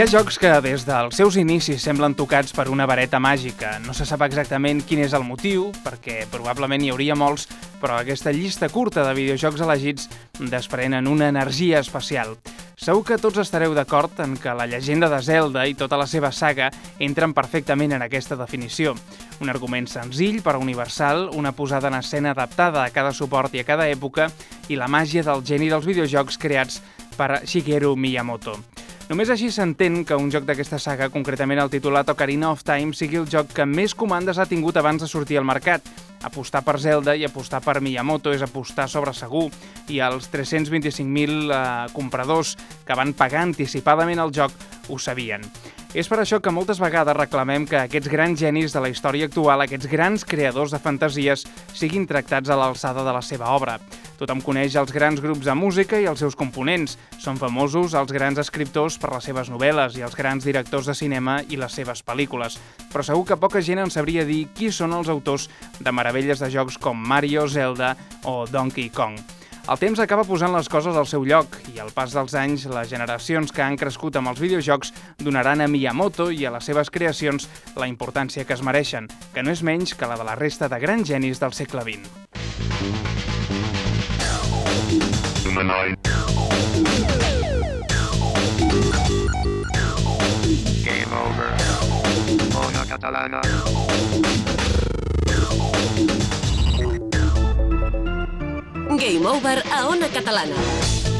Ha jocs que des dels seus inicis semblen tocats per una vareta màgica. No se sap exactament quin és el motiu, perquè probablement hi hauria molts, però aquesta llista curta de videojocs elegits desprenen una energia especial. Segur que tots estareu d'acord en que la llegenda de Zelda i tota la seva saga entren perfectament en aquesta definició. Un argument senzill però universal, una posada en escena adaptada a cada suport i a cada època i la màgia del geni dels videojocs creats per Shigeru Miyamoto. Només així s'entén que un joc d'aquesta saga, concretament el titulat Ocarina of Time, sigui el joc que més comandes ha tingut abans de sortir al mercat. Apostar per Zelda i apostar per Miyamoto és apostar sobre segur i els 325.000 eh, compradors que van pagar anticipadament el joc ho sabien. És per això que moltes vegades reclamem que aquests grans genis de la història actual, aquests grans creadors de fantasies, siguin tractats a l'alçada de la seva obra. Tothom coneix els grans grups de música i els seus components. Són famosos els grans escriptors per les seves novel·les i els grans directors de cinema i les seves pel·lícules. Però segur que poca gent en sabria dir qui són els autors de meravelles de jocs com Mario, Zelda o Donkey Kong. El temps acaba posant les coses al seu lloc i al pas dels anys les generacions que han crescut amb els videojocs donaran a Miyamoto i a les seves creacions la importància que es mereixen, que no és menys que la de la resta de grans genis del segle XX. Game over. Ona catalana. Game Over a Ona Catalana.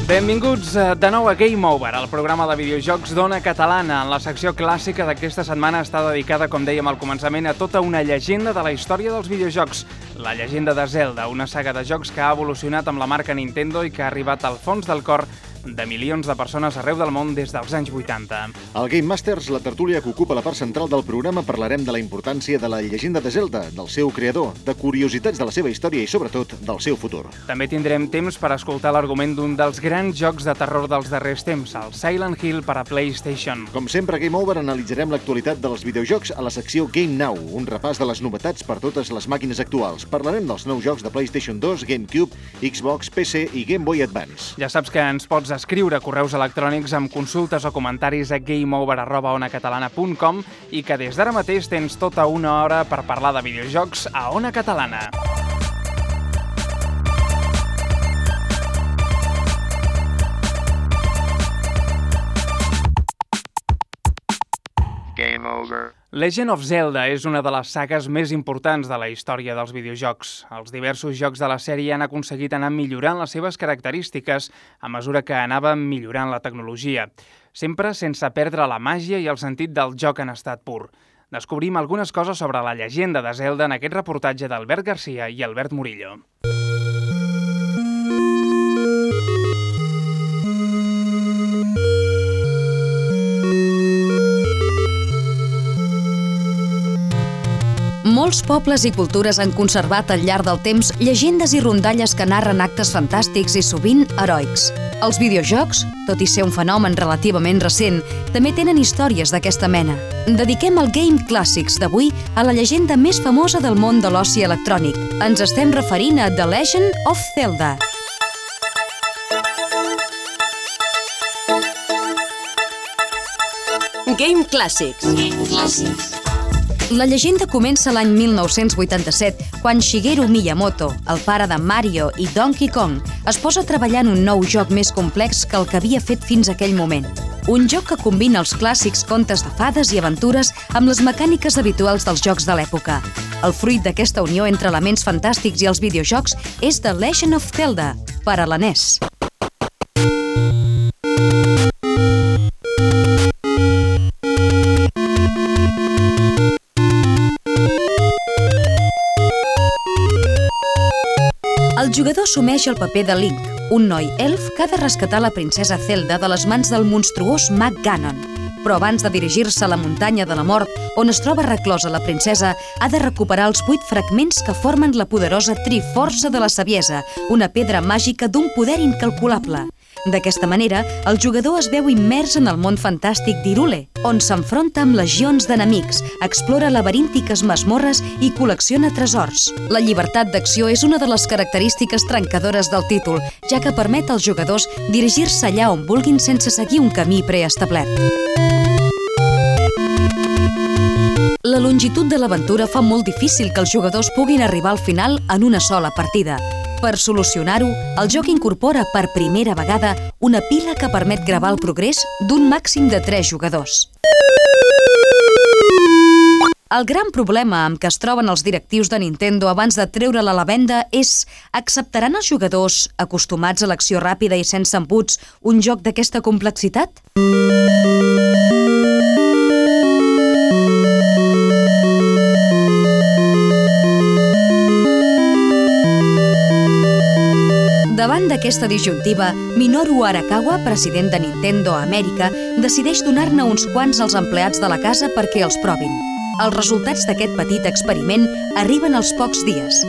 Benvinguts eh, de nou a Game Over, el programa de videojocs d'Ona Catalana. La secció clàssica d'aquesta setmana està dedicada, com dèiem al començament, a tota una llegenda de la història dels videojocs. La llegenda de Zelda, una saga de jocs que ha evolucionat amb la marca Nintendo i que ha arribat al fons del cor de milions de persones arreu del món des dels anys 80. Al Game Masters, la tertúlia que ocupa la part central del programa, parlarem de la importància de la llegenda de Zelda, del seu creador, de curiositats de la seva història i, sobretot, del seu futur. També tindrem temps per escoltar l'argument d'un dels grans jocs de terror dels darrers temps, el Silent Hill per a PlayStation. Com sempre, Game Over analitzarem l'actualitat dels videojocs a la secció Game Now, un repàs de les novetats per totes les màquines actuals. Parlarem dels nous jocs de PlayStation 2, GameCube, Xbox, PC i Game Boy Advance. Ja saps que ens pots escriure correus electrònics amb consultes o comentaris a gameover.onacatalana.com i que des d'ara mateix tens tota una hora per parlar de videojocs a Ona Catalana. Game over. Legend of Zelda és una de les sagues més importants de la història dels videojocs. Els diversos jocs de la sèrie han aconseguit anar millorant les seves característiques a mesura que anàvem millorant la tecnologia, sempre sense perdre la màgia i el sentit del joc en estat pur. Descobrim algunes coses sobre la llegenda de Zelda en aquest reportatge d'Albert Garcia i Albert Murillo. Molts pobles i cultures han conservat al llarg del temps llegendes i rondalles que narren actes fantàstics i sovint heroics. Els videojocs, tot i ser un fenomen relativament recent, també tenen històries d'aquesta mena. Dediquem el Game Classics d'avui a la llegenda més famosa del món de l'oci electrònic. Ens estem referint a The Legend of Zelda. Game Classics. La llegenda comença l'any 1987, quan Shigeru Miyamoto, el pare de Mario i Donkey Kong, es posa a treballar en un nou joc més complex que el que havia fet fins aquell moment. Un joc que combina els clàssics contes de fades i aventures amb les mecàniques habituals dels jocs de l'època. El fruit d'aquesta unió entre elements fantàstics i els videojocs és The Legend of Zelda, per a la NES. Jugador assumeix el paper de Link, un noi elf que ha de rescatar la princesa Zelda de les mans del monstruós mag Ganon. Però abans de dirigir-se a la muntanya de la mort, on es troba reclosa la princesa, ha de recuperar els vuit fragments que formen la poderosa Triforça de la Saviesa, una pedra màgica d'un poder incalculable. D'aquesta manera, el jugador es veu immers en el món fantàstic d'Irule, on s'enfronta amb legions d'enemics, explora laberíntiques masmorres i col·lecciona tresors. La llibertat d'acció és una de les característiques trencadores del títol, ja que permet als jugadors dirigir-se allà on vulguin sense seguir un camí preestablert. La longitud de l'aventura fa molt difícil que els jugadors puguin arribar al final en una sola partida. Per solucionar-ho, el joc incorpora per primera vegada una pila que permet gravar el progrés d'un màxim de 3 jugadors. El gran problema amb què es troben els directius de Nintendo abans de treure-la a la venda és acceptaran els jugadors, acostumats a l'acció ràpida i sense embuts, un joc d'aquesta complexitat? Davant d'aquesta disjuntiva, Minoru Arakawa, president de Nintendo Amèrica, decideix donar-ne uns quants als empleats de la casa perquè els provin. Els resultats d'aquest petit experiment arriben als pocs dies.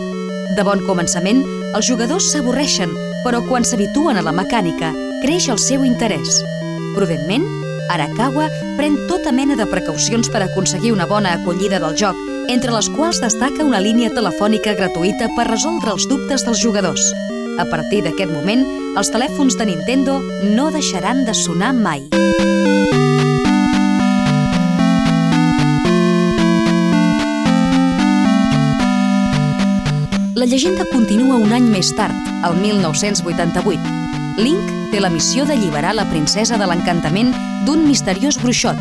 De bon començament, els jugadors s'avorreixen, però quan s'habituen a la mecànica, creix el seu interès. Prudentment, Arakawa pren tota mena de precaucions per aconseguir una bona acollida del joc, entre les quals destaca una línia telefònica gratuïta per resoldre els dubtes dels jugadors. A partir d'aquest moment, els telèfons de Nintendo no deixaran de sonar mai. La llegenda continua un any més tard, el 1988. Link té la missió d'alliberar la princesa de l'encantament d'un misteriós bruixot.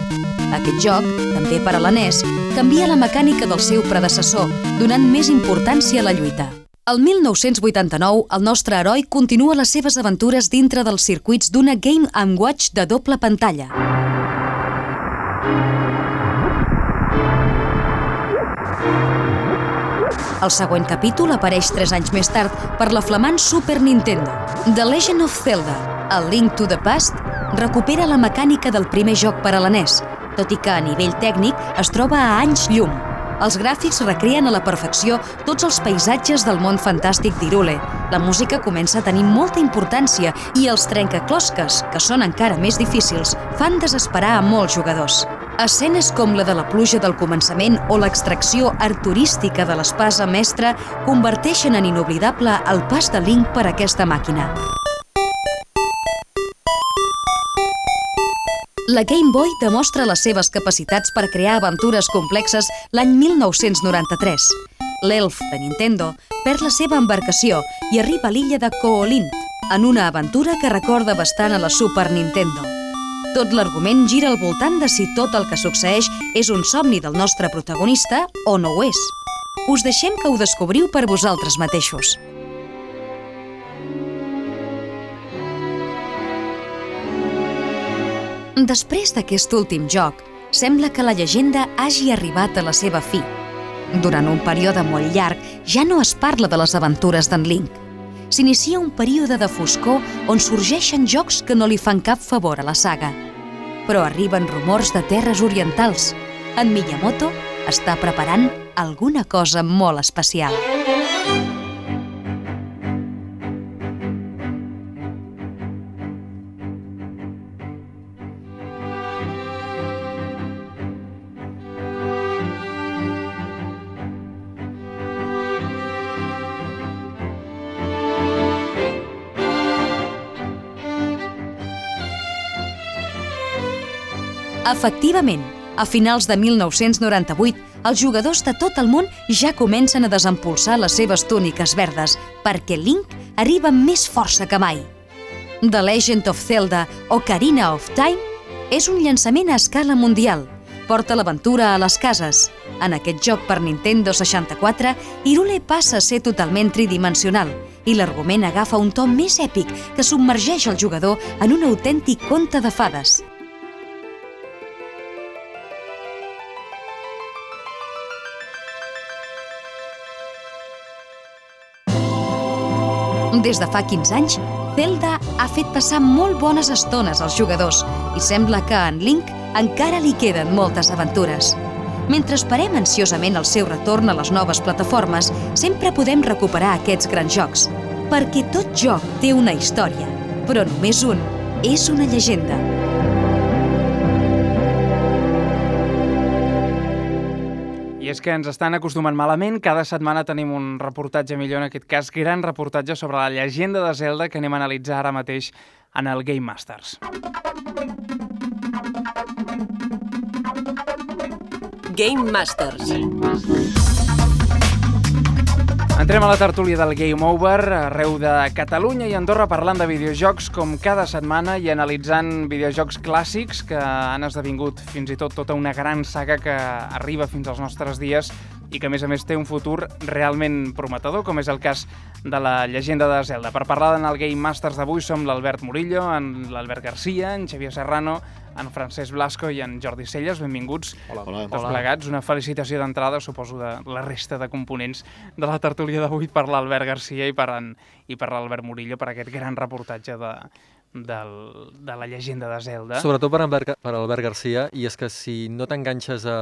Aquest joc, també per a la NES, canvia la mecànica del seu predecessor, donant més importància a la lluita. El 1989, el nostre heroi continua les seves aventures dintre dels circuits d'una Game Watch de doble pantalla. El següent capítol apareix 3 anys més tard per la flamant Super Nintendo. The Legend of Zelda, A Link to the Past, recupera la mecànica del primer joc per a la NES, tot i que a nivell tècnic es troba a anys llum. Els gràfics recreen a la perfecció tots els paisatges del món fantàstic d'Irule. La música comença a tenir molta importància i els trencaclosques, que són encara més difícils, fan desesperar a molts jugadors. Escenes com la de la pluja del començament o l'extracció arturística de l'espasa mestra converteixen en inoblidable el pas de Link per aquesta màquina. La Game Boy demostra les seves capacitats per crear aventures complexes l'any 1993. L'Elf de Nintendo perd la seva embarcació i arriba a l'illa de Koolint, en una aventura que recorda bastant a la Super Nintendo. Tot l'argument gira al voltant de si tot el que succeeix és un somni del nostre protagonista o no ho és. Us deixem que ho descobriu per vosaltres mateixos. Després d'aquest últim joc, sembla que la llegenda hagi arribat a la seva fi. Durant un període molt llarg, ja no es parla de les aventures d'en Link. S'inicia un període de foscor on sorgeixen jocs que no li fan cap favor a la saga. Però arriben rumors de terres orientals. En Miyamoto està preparant alguna cosa molt especial. Efectivament, a finals de 1998, els jugadors de tot el món ja comencen a desempolsar les seves túniques verdes, perquè Link arriba amb més força que mai. The Legend of Zelda o Karina of Time és un llançament a escala mundial. Porta l'aventura a les cases. En aquest joc per Nintendo 64, Irule passa a ser totalment tridimensional i l'argument agafa un to més èpic que submergeix el jugador en un autèntic conte de fades. Des de fa 15 anys, Zelda ha fet passar molt bones estones als jugadors i sembla que en Link encara li queden moltes aventures. Mentre esperem ansiosament el seu retorn a les noves plataformes, sempre podem recuperar aquests grans jocs. Perquè tot joc té una història, però només un és una llegenda. És que ens estan acostumant malament. Cada setmana tenim un reportatge millor, en aquest cas, gran reportatge sobre la llegenda de Zelda que anem a analitzar ara mateix en el Game Masters. Game Masters. Entrem a la tertúlia del Game Over, arreu de Catalunya i Andorra parlant de videojocs com cada setmana i analitzant videojocs clàssics que han esdevingut fins i tot tota una gran saga que arriba fins als nostres dies i que a més a més té un futur realment prometedor, com és el cas de la llegenda de Zelda. Per parlar en el Game Masters d'avui som l'Albert Murillo, en l'Albert Garcia, en Xavier Serrano, en Francesc Blasco i en Jordi Celles. Benvinguts Hola. tots plegats. Una felicitació d'entrada, suposo, de la resta de components de la tertúlia d'avui per l'Albert Garcia i per, en, i per l'Albert Murillo per aquest gran reportatge de, del, de la llegenda de Zelda. Sobretot per, Albert, per Albert Garcia, i és que si no t'enganxes a,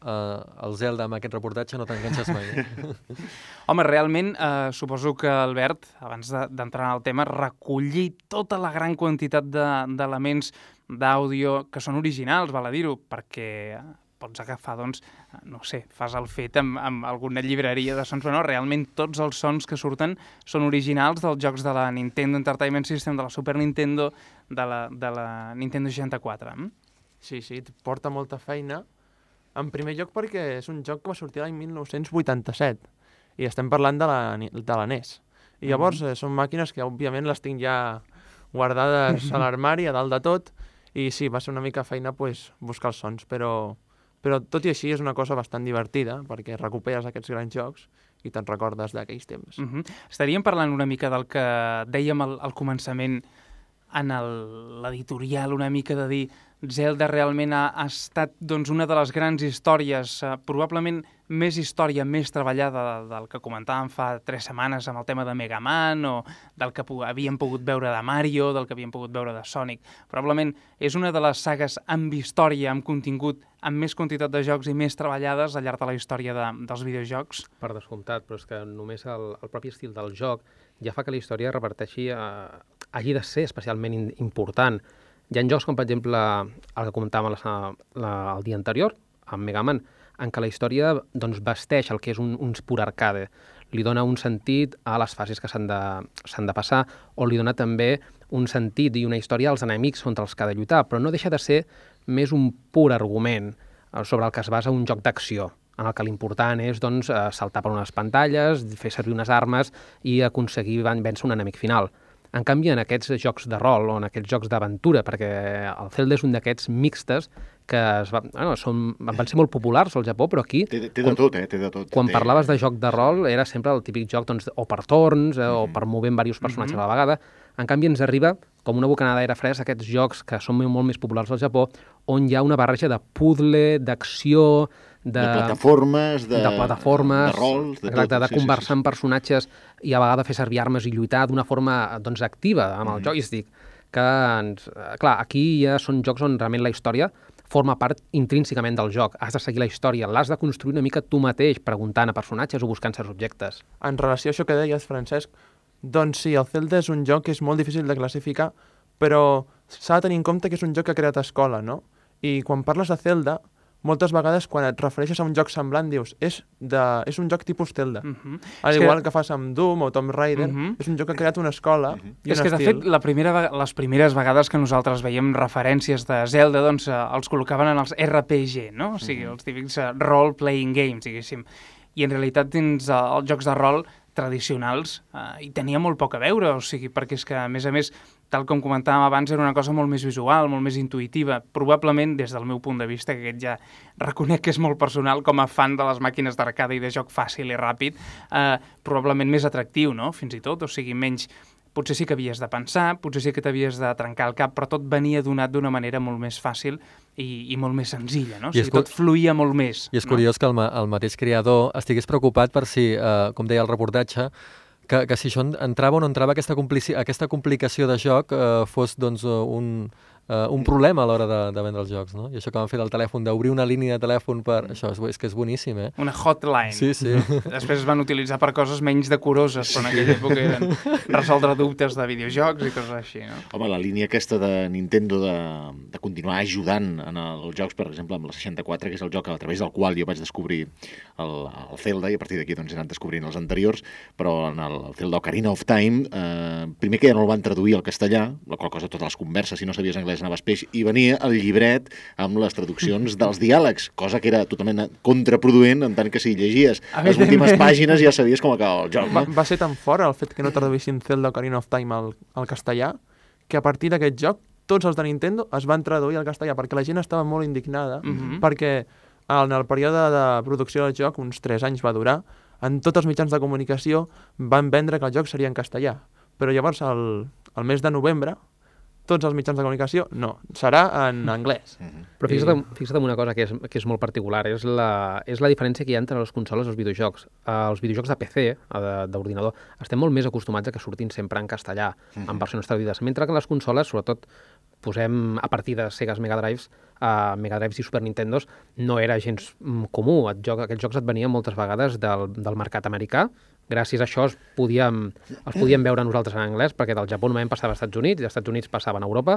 a, al Zelda amb aquest reportatge, no t'enganxes mai. Home, realment, eh, suposo que Albert, abans de- d'entrar en el tema, recollir tota la gran quantitat de- d'elements d'àudio que són originals, val a dir-ho, perquè pots agafar, doncs, no sé, fas el fet amb, amb alguna llibreria de sons, però no, realment tots els sons que surten són originals dels jocs de la Nintendo Entertainment System, de la Super Nintendo, de la, de la Nintendo 64. Mm? Sí, sí, porta molta feina. En primer lloc perquè és un joc que va sortir l'any 1987 i estem parlant de la, de la NES. I llavors eh, són màquines que òbviament les tinc ja guardades a l'armari, a dalt de tot, i sí, va ser una mica feina pues, buscar els sons, però, però tot i així és una cosa bastant divertida perquè recuperes aquests grans jocs i te'n recordes d'aquells temps. Mm -hmm. Estaríem parlant una mica del que dèiem al, al començament en l'editorial, una mica de dir Zelda realment ha, ha estat doncs, una de les grans històries, eh, probablement més història, més treballada del que comentàvem fa tres setmanes amb el tema de Mega Man o del que havíem pogut veure de Mario, del que havíem pogut veure de Sonic. Probablement és una de les sagues amb història, amb contingut, amb més quantitat de jocs i més treballades al llarg de la història de, dels videojocs. per descomptat, però és que només el, el propi estil del joc ja fa que la història reverteixi, eh, hagi de ser especialment important. Hi ha jocs com, per exemple, el que comentàvem la, la, el dia anterior, amb Mega Man, en què la història doncs, vesteix el que és un, un pur arcade. Li dona un sentit a les fases que s'han de, de passar, o li dona també un sentit i una història als enemics contra els que ha de lluitar, però no deixa de ser més un pur argument eh, sobre el que es basa un joc d'acció en el que l'important és doncs, eh, saltar per unes pantalles, fer servir unes armes i aconseguir vèncer un enemic final. En canvi, en aquests jocs de rol o en aquests jocs d'aventura, perquè el Zelda és un d'aquests mixtes que es va, bueno, són, van ser molt populars al Japó, però aquí, Té, té de tot, eh? Té de tot. quan té... parlaves de joc de rol, era sempre el típic joc doncs, o per torns eh, o per mover diversos personatges a la vegada. En canvi, ens arriba com una bocanada d'aire fresc aquests jocs que són molt més populars al Japó, on hi ha una barreja de puzzle, d'acció, de, de plataformes, de, de plataformes, de rols, de exacte, tot. de conversar amb personatges i a vegades fer servir armes i lluitar d'una forma doncs, activa amb el joystick. Que, ens, clar, aquí ja són jocs on realment la història forma part intrínsecament del joc. Has de seguir la història, l'has de construir una mica tu mateix, preguntant a personatges o buscant certs objectes. En relació a això que deies, Francesc, doncs sí, el Zelda és un joc que és molt difícil de classificar, però s'ha de tenir en compte que és un joc que ha creat escola, no? I quan parles de Zelda, moltes vegades quan et refereixes a un joc semblant dius és, de, és un joc tipus Zelda. Mm Mhm. Al És que- igual que... fas amb Doom o Tomb Raider, Mhm. és un joc que ha creat una escola i és un que, de estil. fet, la primera, les primeres vegades que nosaltres veiem referències de Zelda, doncs eh, els col·locaven en els RPG, no? O sigui, els típics eh, role-playing games, diguéssim. I en realitat dins eh, els jocs de rol tradicionals eh, hi tenia molt poc a veure, o sigui, perquè és que, a més a més, tal com comentàvem abans, era una cosa molt més visual, molt més intuïtiva. Probablement, des del meu punt de vista, que aquest ja reconec que és molt personal, com a fan de les màquines d'arcade i de joc fàcil i ràpid, eh, probablement més atractiu, no?, fins i tot, o sigui, menys potser sí que havies de pensar, potser sí que t'havies de trencar el cap, però tot venia donat d'una manera molt més fàcil i, i molt més senzilla, no? O sigui, tot fluïa molt més. I és no? curiós que el, el mateix creador estigués preocupat per si, eh, com deia el reportatge, que, que si això en- entrava o no entrava aquesta, complici aquesta complicació de joc eh, fos doncs, eh, un, eh, un problema a l'hora de, de vendre els jocs, no? I això que van fer del telèfon, d'obrir una línia de telèfon per... Això és, és que és boníssim, eh? Una hotline. Sí, sí. Després es van utilitzar per coses menys decoroses, però en aquella època eren resoldre dubtes de videojocs i coses així, no? Home, la línia aquesta de Nintendo de, de continuar ajudant en els jocs, per exemple, amb la 64, que és el joc a través del qual jo vaig descobrir el, el Zelda, i a partir d'aquí doncs, he anat descobrint els anteriors, però en el, Zelda Ocarina of Time, eh, primer que ja no el van traduir al castellà, la qual cosa totes les converses, si no sabies anglès deies anaves peix, i venia el llibret amb les traduccions dels diàlegs, cosa que era totalment contraproduent, en tant que si llegies les últimes pàgines ja sabies com acabava el joc. Va, No? va ser tan fort el fet que no traduïssin Zelda Ocarina of Time al, al castellà que a partir d'aquest joc tots els de Nintendo es van traduir al castellà perquè la gent estava molt indignada Mhm. perquè en el període de producció del joc, uns 3 anys va durar, en tots els mitjans de comunicació van vendre que el joc seria en castellà. Però llavors, el, el mes de novembre, tots els mitjans de comunicació, no, serà en anglès. Però fixa't, fixa't en una cosa que és, que és molt particular, és la, és la diferència que hi ha entre les consoles i els videojocs. Uh, els videojocs de PC, uh, de- d'ordinador, estem molt més acostumats a que surtin sempre en castellà, en versions traduïdes, mentre que les consoles, sobretot posem a partir de Segas Mega Drives, uh, Mega Drives i Super Nintendos, no era gens mm, comú. Et joc, aquests jocs et venien moltes vegades del, del mercat americà, gràcies a això es podíem, els podíem veure nosaltres en anglès, perquè del Japó normalment passava als Estats Units, i dels Estats Units passaven a Europa,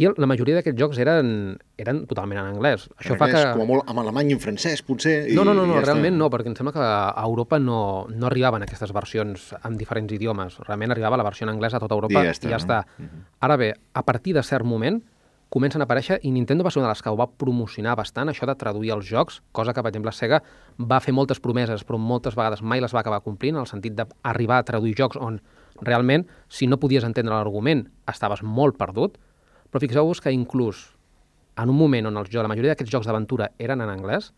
i el, la majoria d'aquests jocs eren, eren totalment en anglès. Això fa que... Com a molt amb alemany i en francès, potser. I, No, no, no, no i ja realment està. no, perquè em sembla que a Europa no, no arribaven aquestes versions amb diferents idiomes. Realment arribava la versió en anglès a tota Europa I ja està, i ja no? està. Ara bé, a partir de cert moment comencen a aparèixer, i Nintendo va ser una de les que ho va promocionar bastant, això de traduir els jocs, cosa que, per exemple, Sega va fer moltes promeses, però moltes vegades mai les va acabar complint, en el sentit d'arribar a traduir jocs on realment, si no podies entendre l'argument, estaves molt perdut, però fixeu-vos que inclús en un moment on els jocs, la majoria d'aquests jocs d'aventura eren en anglès,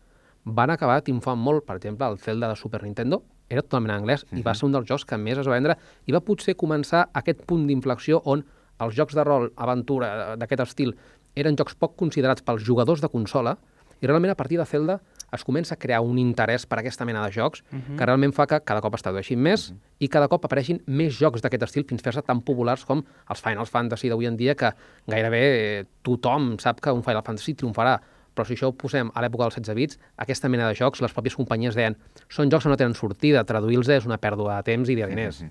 van acabar triomfant molt, per exemple, el Zelda de Super Nintendo, era totalment en anglès, i va ser un dels jocs que més es va vendre, i va potser començar aquest punt d'inflexió on els jocs de rol, aventura, d'aquest estil, eren jocs poc considerats pels jugadors de consola, i realment a partir de Zelda es comença a crear un interès per aquesta mena de jocs que realment fa que cada cop es tradueixin més i cada cop apareixin més jocs d'aquest estil fins a fer-se tan populars com els Final Fantasy d'avui en dia que gairebé eh, tothom sap que un Final Fantasy triomfarà. Però si això ho posem a l'època dels 16 bits, aquesta mena de jocs, les pròpies companyies deien són jocs que no tenen sortida, traduir-los és una pèrdua de temps i de diners.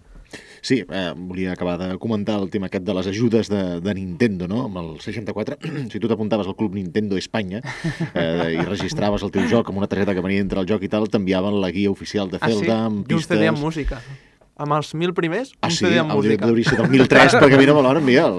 Sí, eh, volia acabar de comentar el tema aquest de les ajudes de, de Nintendo, no? Amb el 64, si tu t'apuntaves al Club Nintendo Espanya eh, i registraves el teu joc amb una targeta que venia entre el joc i tal, t'enviaven la guia oficial de Ah, sí? Zelda amb I un pistes... CD amb música. Amb els mil primers, Ah, un sí? CD amb El música. hauria ser del 1003, perquè a mi no me l'han enviat.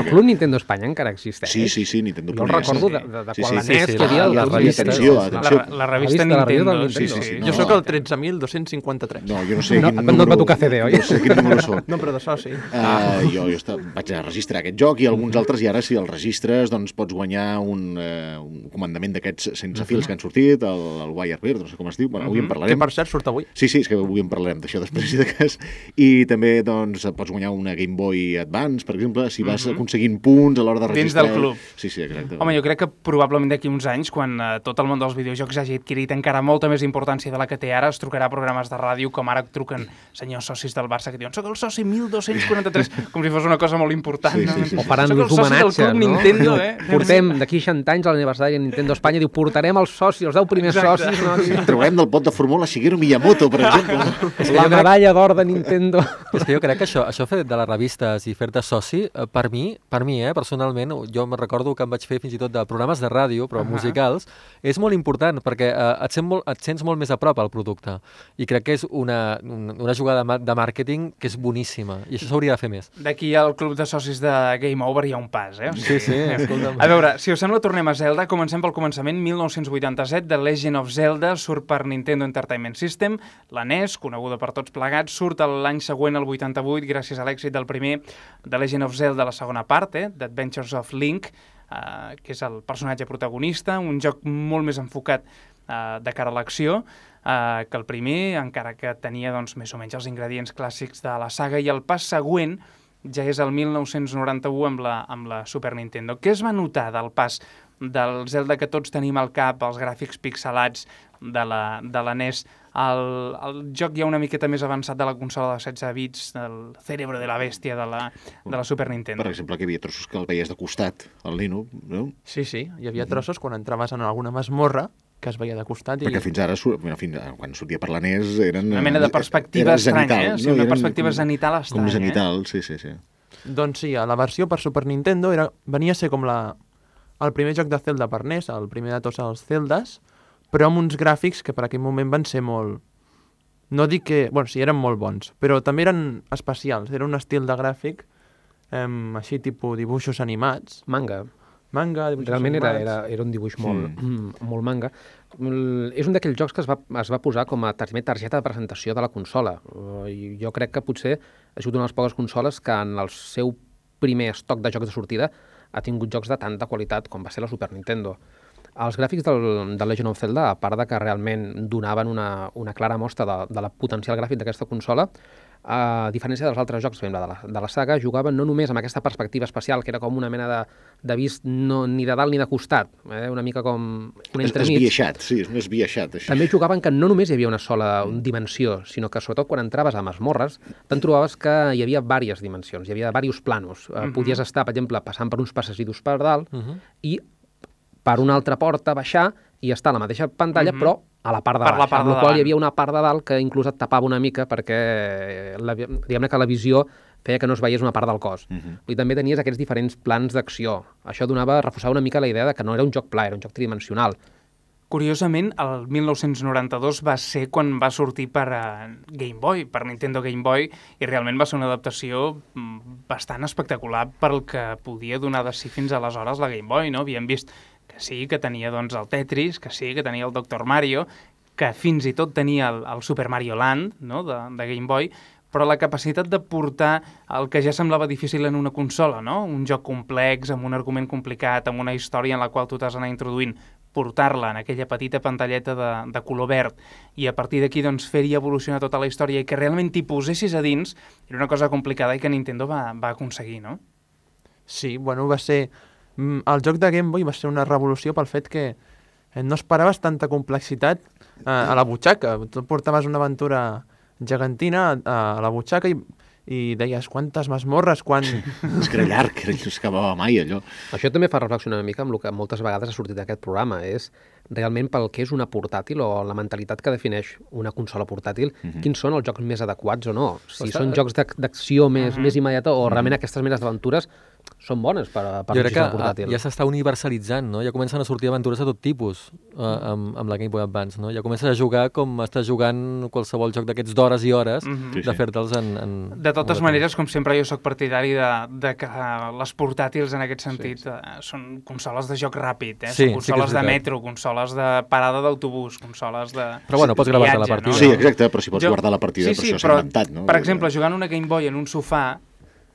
El Club Nintendo Espanya encara existeix. Sí, sí, sí, Nintendo Jo el Polia, recordo sí. de, de, de Sí, quan sí, la sí, NES sí, que hi havia la- el la revista. Nintendo. Atenció, atenció. La, la La revista vista, la revista Nintendo. sí, sí. Sí, Jo No. sóc el 13.253. No, jo no sé No, quin no et número... va tocar CD, oi? No sé quin número són. No, però de soci. Uh, jo, jo està, vaig a registrar aquest joc i alguns altres, i ara si el registres doncs pots guanyar un, uh, un comandament d'aquests sense fils que han sortit, el, el Wirebird, no sé com es diu, bueno, avui en Que parlarem. per cert surt avui. Sí, sí, és que avui en parlarem d'això després, si de cas. I també doncs, pots guanyar una Game Boy Advance, per exemple, si vas aconseguint punts a l'hora de Dins registrar... del club. Sí, sí, exacte. Home, jo crec que probablement d'aquí uns anys, quan eh, tot el món dels videojocs hagi adquirit encara molta més importància de la que té ara, es trucarà a programes de ràdio com ara truquen senyors socis del Barça que diuen soc el soci 1243, com si fos una cosa molt important. Sí, no? sí, sí. O faran uns homenatges, no? Nintendo, eh? Portem d'aquí 60 anys a l'aniversari de Nintendo Espanya, diu, portarem els socis, els 10 primers Exacte. socis, no? Sí, Trobem del pot de Fórmula Shigeru Miyamoto, per exemple. la medalla d'or de Nintendo. És que jo crec que això, això fet de les revistes i fer-te soci, eh, per mi, per mi eh, personalment, jo me recordo que em vaig fer fins i tot de programes de ràdio, però uh -huh. musicals, és molt important perquè eh, et, sent molt, et sents molt més a prop al producte. I crec que és una, una jugada de màrqueting que és boníssima. I això s'hauria de fer més. D'aquí al club de socis de Game Over hi ha un pas, eh? O Sí, sí, escolta'm. A veure, si us sembla, tornem a Zelda. Comencem pel començament. 1987, The Legend of Zelda surt per Nintendo Entertainment System. La NES, coneguda per tots plegats, surt l'any següent, el 88, gràcies a l'èxit del primer The Legend of Zelda, la segona part, eh? The Adventures of Link, eh, que és el personatge protagonista, un joc molt més enfocat eh, de cara a l'acció, eh, que el primer, encara que tenia doncs, més o menys els ingredients clàssics de la saga, i el pas següent ja és el 1991 amb la, amb la Super Nintendo. Què es va notar del pas del Zelda que tots tenim al cap, els gràfics pixelats de la, de la NES, el, el joc ja una miqueta més avançat de la consola de 16 bits, del cerebro de la bèstia de la, de la Super Nintendo. Per exemple, que hi havia trossos que el veies de costat, el nino, no? Sí, sí, hi havia trossos quan entraves en alguna masmorra que es veia de costat i... Perquè fins ara, fins, quan sortia per la NES, eren... Una mena de eh, perspectiva estranya, zenital, eh? O sigui, una Eren perspectiva com- zenital Com estranya, eh? zenital, sí, sí, sí. Doncs sí, la versió per Super Nintendo era, venia a ser com la, el primer joc de Zelda per NES, el primer de tots els Zeldas, però amb uns gràfics que per aquell moment van ser molt... No dic que... Bueno, sí, eren molt bons, però també eren especials. Era un estil de gràfic em, així tipus dibuixos animats. Manga. Manga, dibuixos Realment era, animats. era, era un dibuix molt, mm. molt manga. Mm, És un d'aquells jocs que es va, es va posar com a targeta, targeta de presentació de la consola. Uh, I jo crec que potser ha sigut una de les poques consoles que en el seu primer estoc de jocs de sortida ha tingut jocs de tanta qualitat com va ser la Super Nintendo. Els gràfics del, de Legend of Zelda, a part de que realment donaven una, una clara mostra de, de la potencial gràfic d'aquesta consola, a diferència dels altres jocs de, la, de la saga, jugaven no només amb aquesta perspectiva espacial, que era com una mena de, de vist no, ni de dalt ni de costat, eh? una mica com un entremig. esbiaixat, sí, és un esbiaixat, això. També jugaven que no només hi havia una sola dimensió, sinó que sobretot quan entraves a masmorres te'n trobaves que hi havia diverses dimensions, hi havia diversos planos. Uh Podies estar, per exemple, passant per uns passadissos per dalt Uh -huh. i per una altra porta baixar i estar a la mateixa pantalla, però a la part de Per la baix, part amb la qual davant. hi havia una part de dalt que inclús et tapava una mica perquè la, diguem-ne que la visió feia que no es veiés una part del cos. Uh -huh. I també tenies aquests diferents plans d'acció. Això donava, reforçava una mica la idea de que no era un joc pla, era un joc tridimensional. Curiosament, el 1992 va ser quan va sortir per uh, Game Boy, per Nintendo Game Boy, i realment va ser una adaptació mm, bastant espectacular pel que podia donar de si fins aleshores la Game Boy, no? Havíem vist sí, que tenia doncs, el Tetris, que sí, que tenia el Dr. Mario, que fins i tot tenia el, el Super Mario Land no? de, de Game Boy, però la capacitat de portar el que ja semblava difícil en una consola, no? un joc complex, amb un argument complicat, amb una història en la qual tu t'has d'anar introduint, portar-la en aquella petita pantalleta de, de color verd i a partir d'aquí doncs, fer-hi evolucionar tota la història i que realment t'hi posessis a dins era una cosa complicada i que Nintendo va, va aconseguir, no? Sí, bueno, va ser... mm, El joc de Game Boy va ser una revolució pel fet que eh, no esperaves tanta complexitat eh, a la butxaca. Tu portaves una aventura gegantina a, a la butxaca i, i deies quantes masmorres, quan... És que era llarg, era, no s'acabava mai, allò. Això també fa reflexionar una mica amb el que moltes vegades ha sortit d'aquest programa, és realment pel que és una portàtil o la mentalitat que defineix una consola portàtil, quins són els jocs més adequats o no. Si Està- són jocs d'ac- d'acció més, més immediata o realment aquestes menes d'aventures són bones per, a- per jo crec que sistema ah, portàtil. ja s'està universalitzant, no? Ja comencen a sortir aventures de tot tipus uh, amb, amb la Game Boy Advance, no? Ja comences a jugar com estàs jugant qualsevol joc d'aquests d'hores i hores, Mhm. Sí, de sí. fer-te'ls en, en... De totes en- maneres, com sempre, jo sóc partidari de, de que eh, les portàtils, en aquest sentit, sí, sí. són consoles de joc ràpid, eh? Sí, són sí consoles de veritat. metro, consoles de parada d'autobús, consoles de... Però bueno, pots gravar-te la partida. Sí, exacte, però si pots guardar la partida, sí, per sí, això s'ha inventat, no? Per exemple, jugant una Game Boy en un sofà,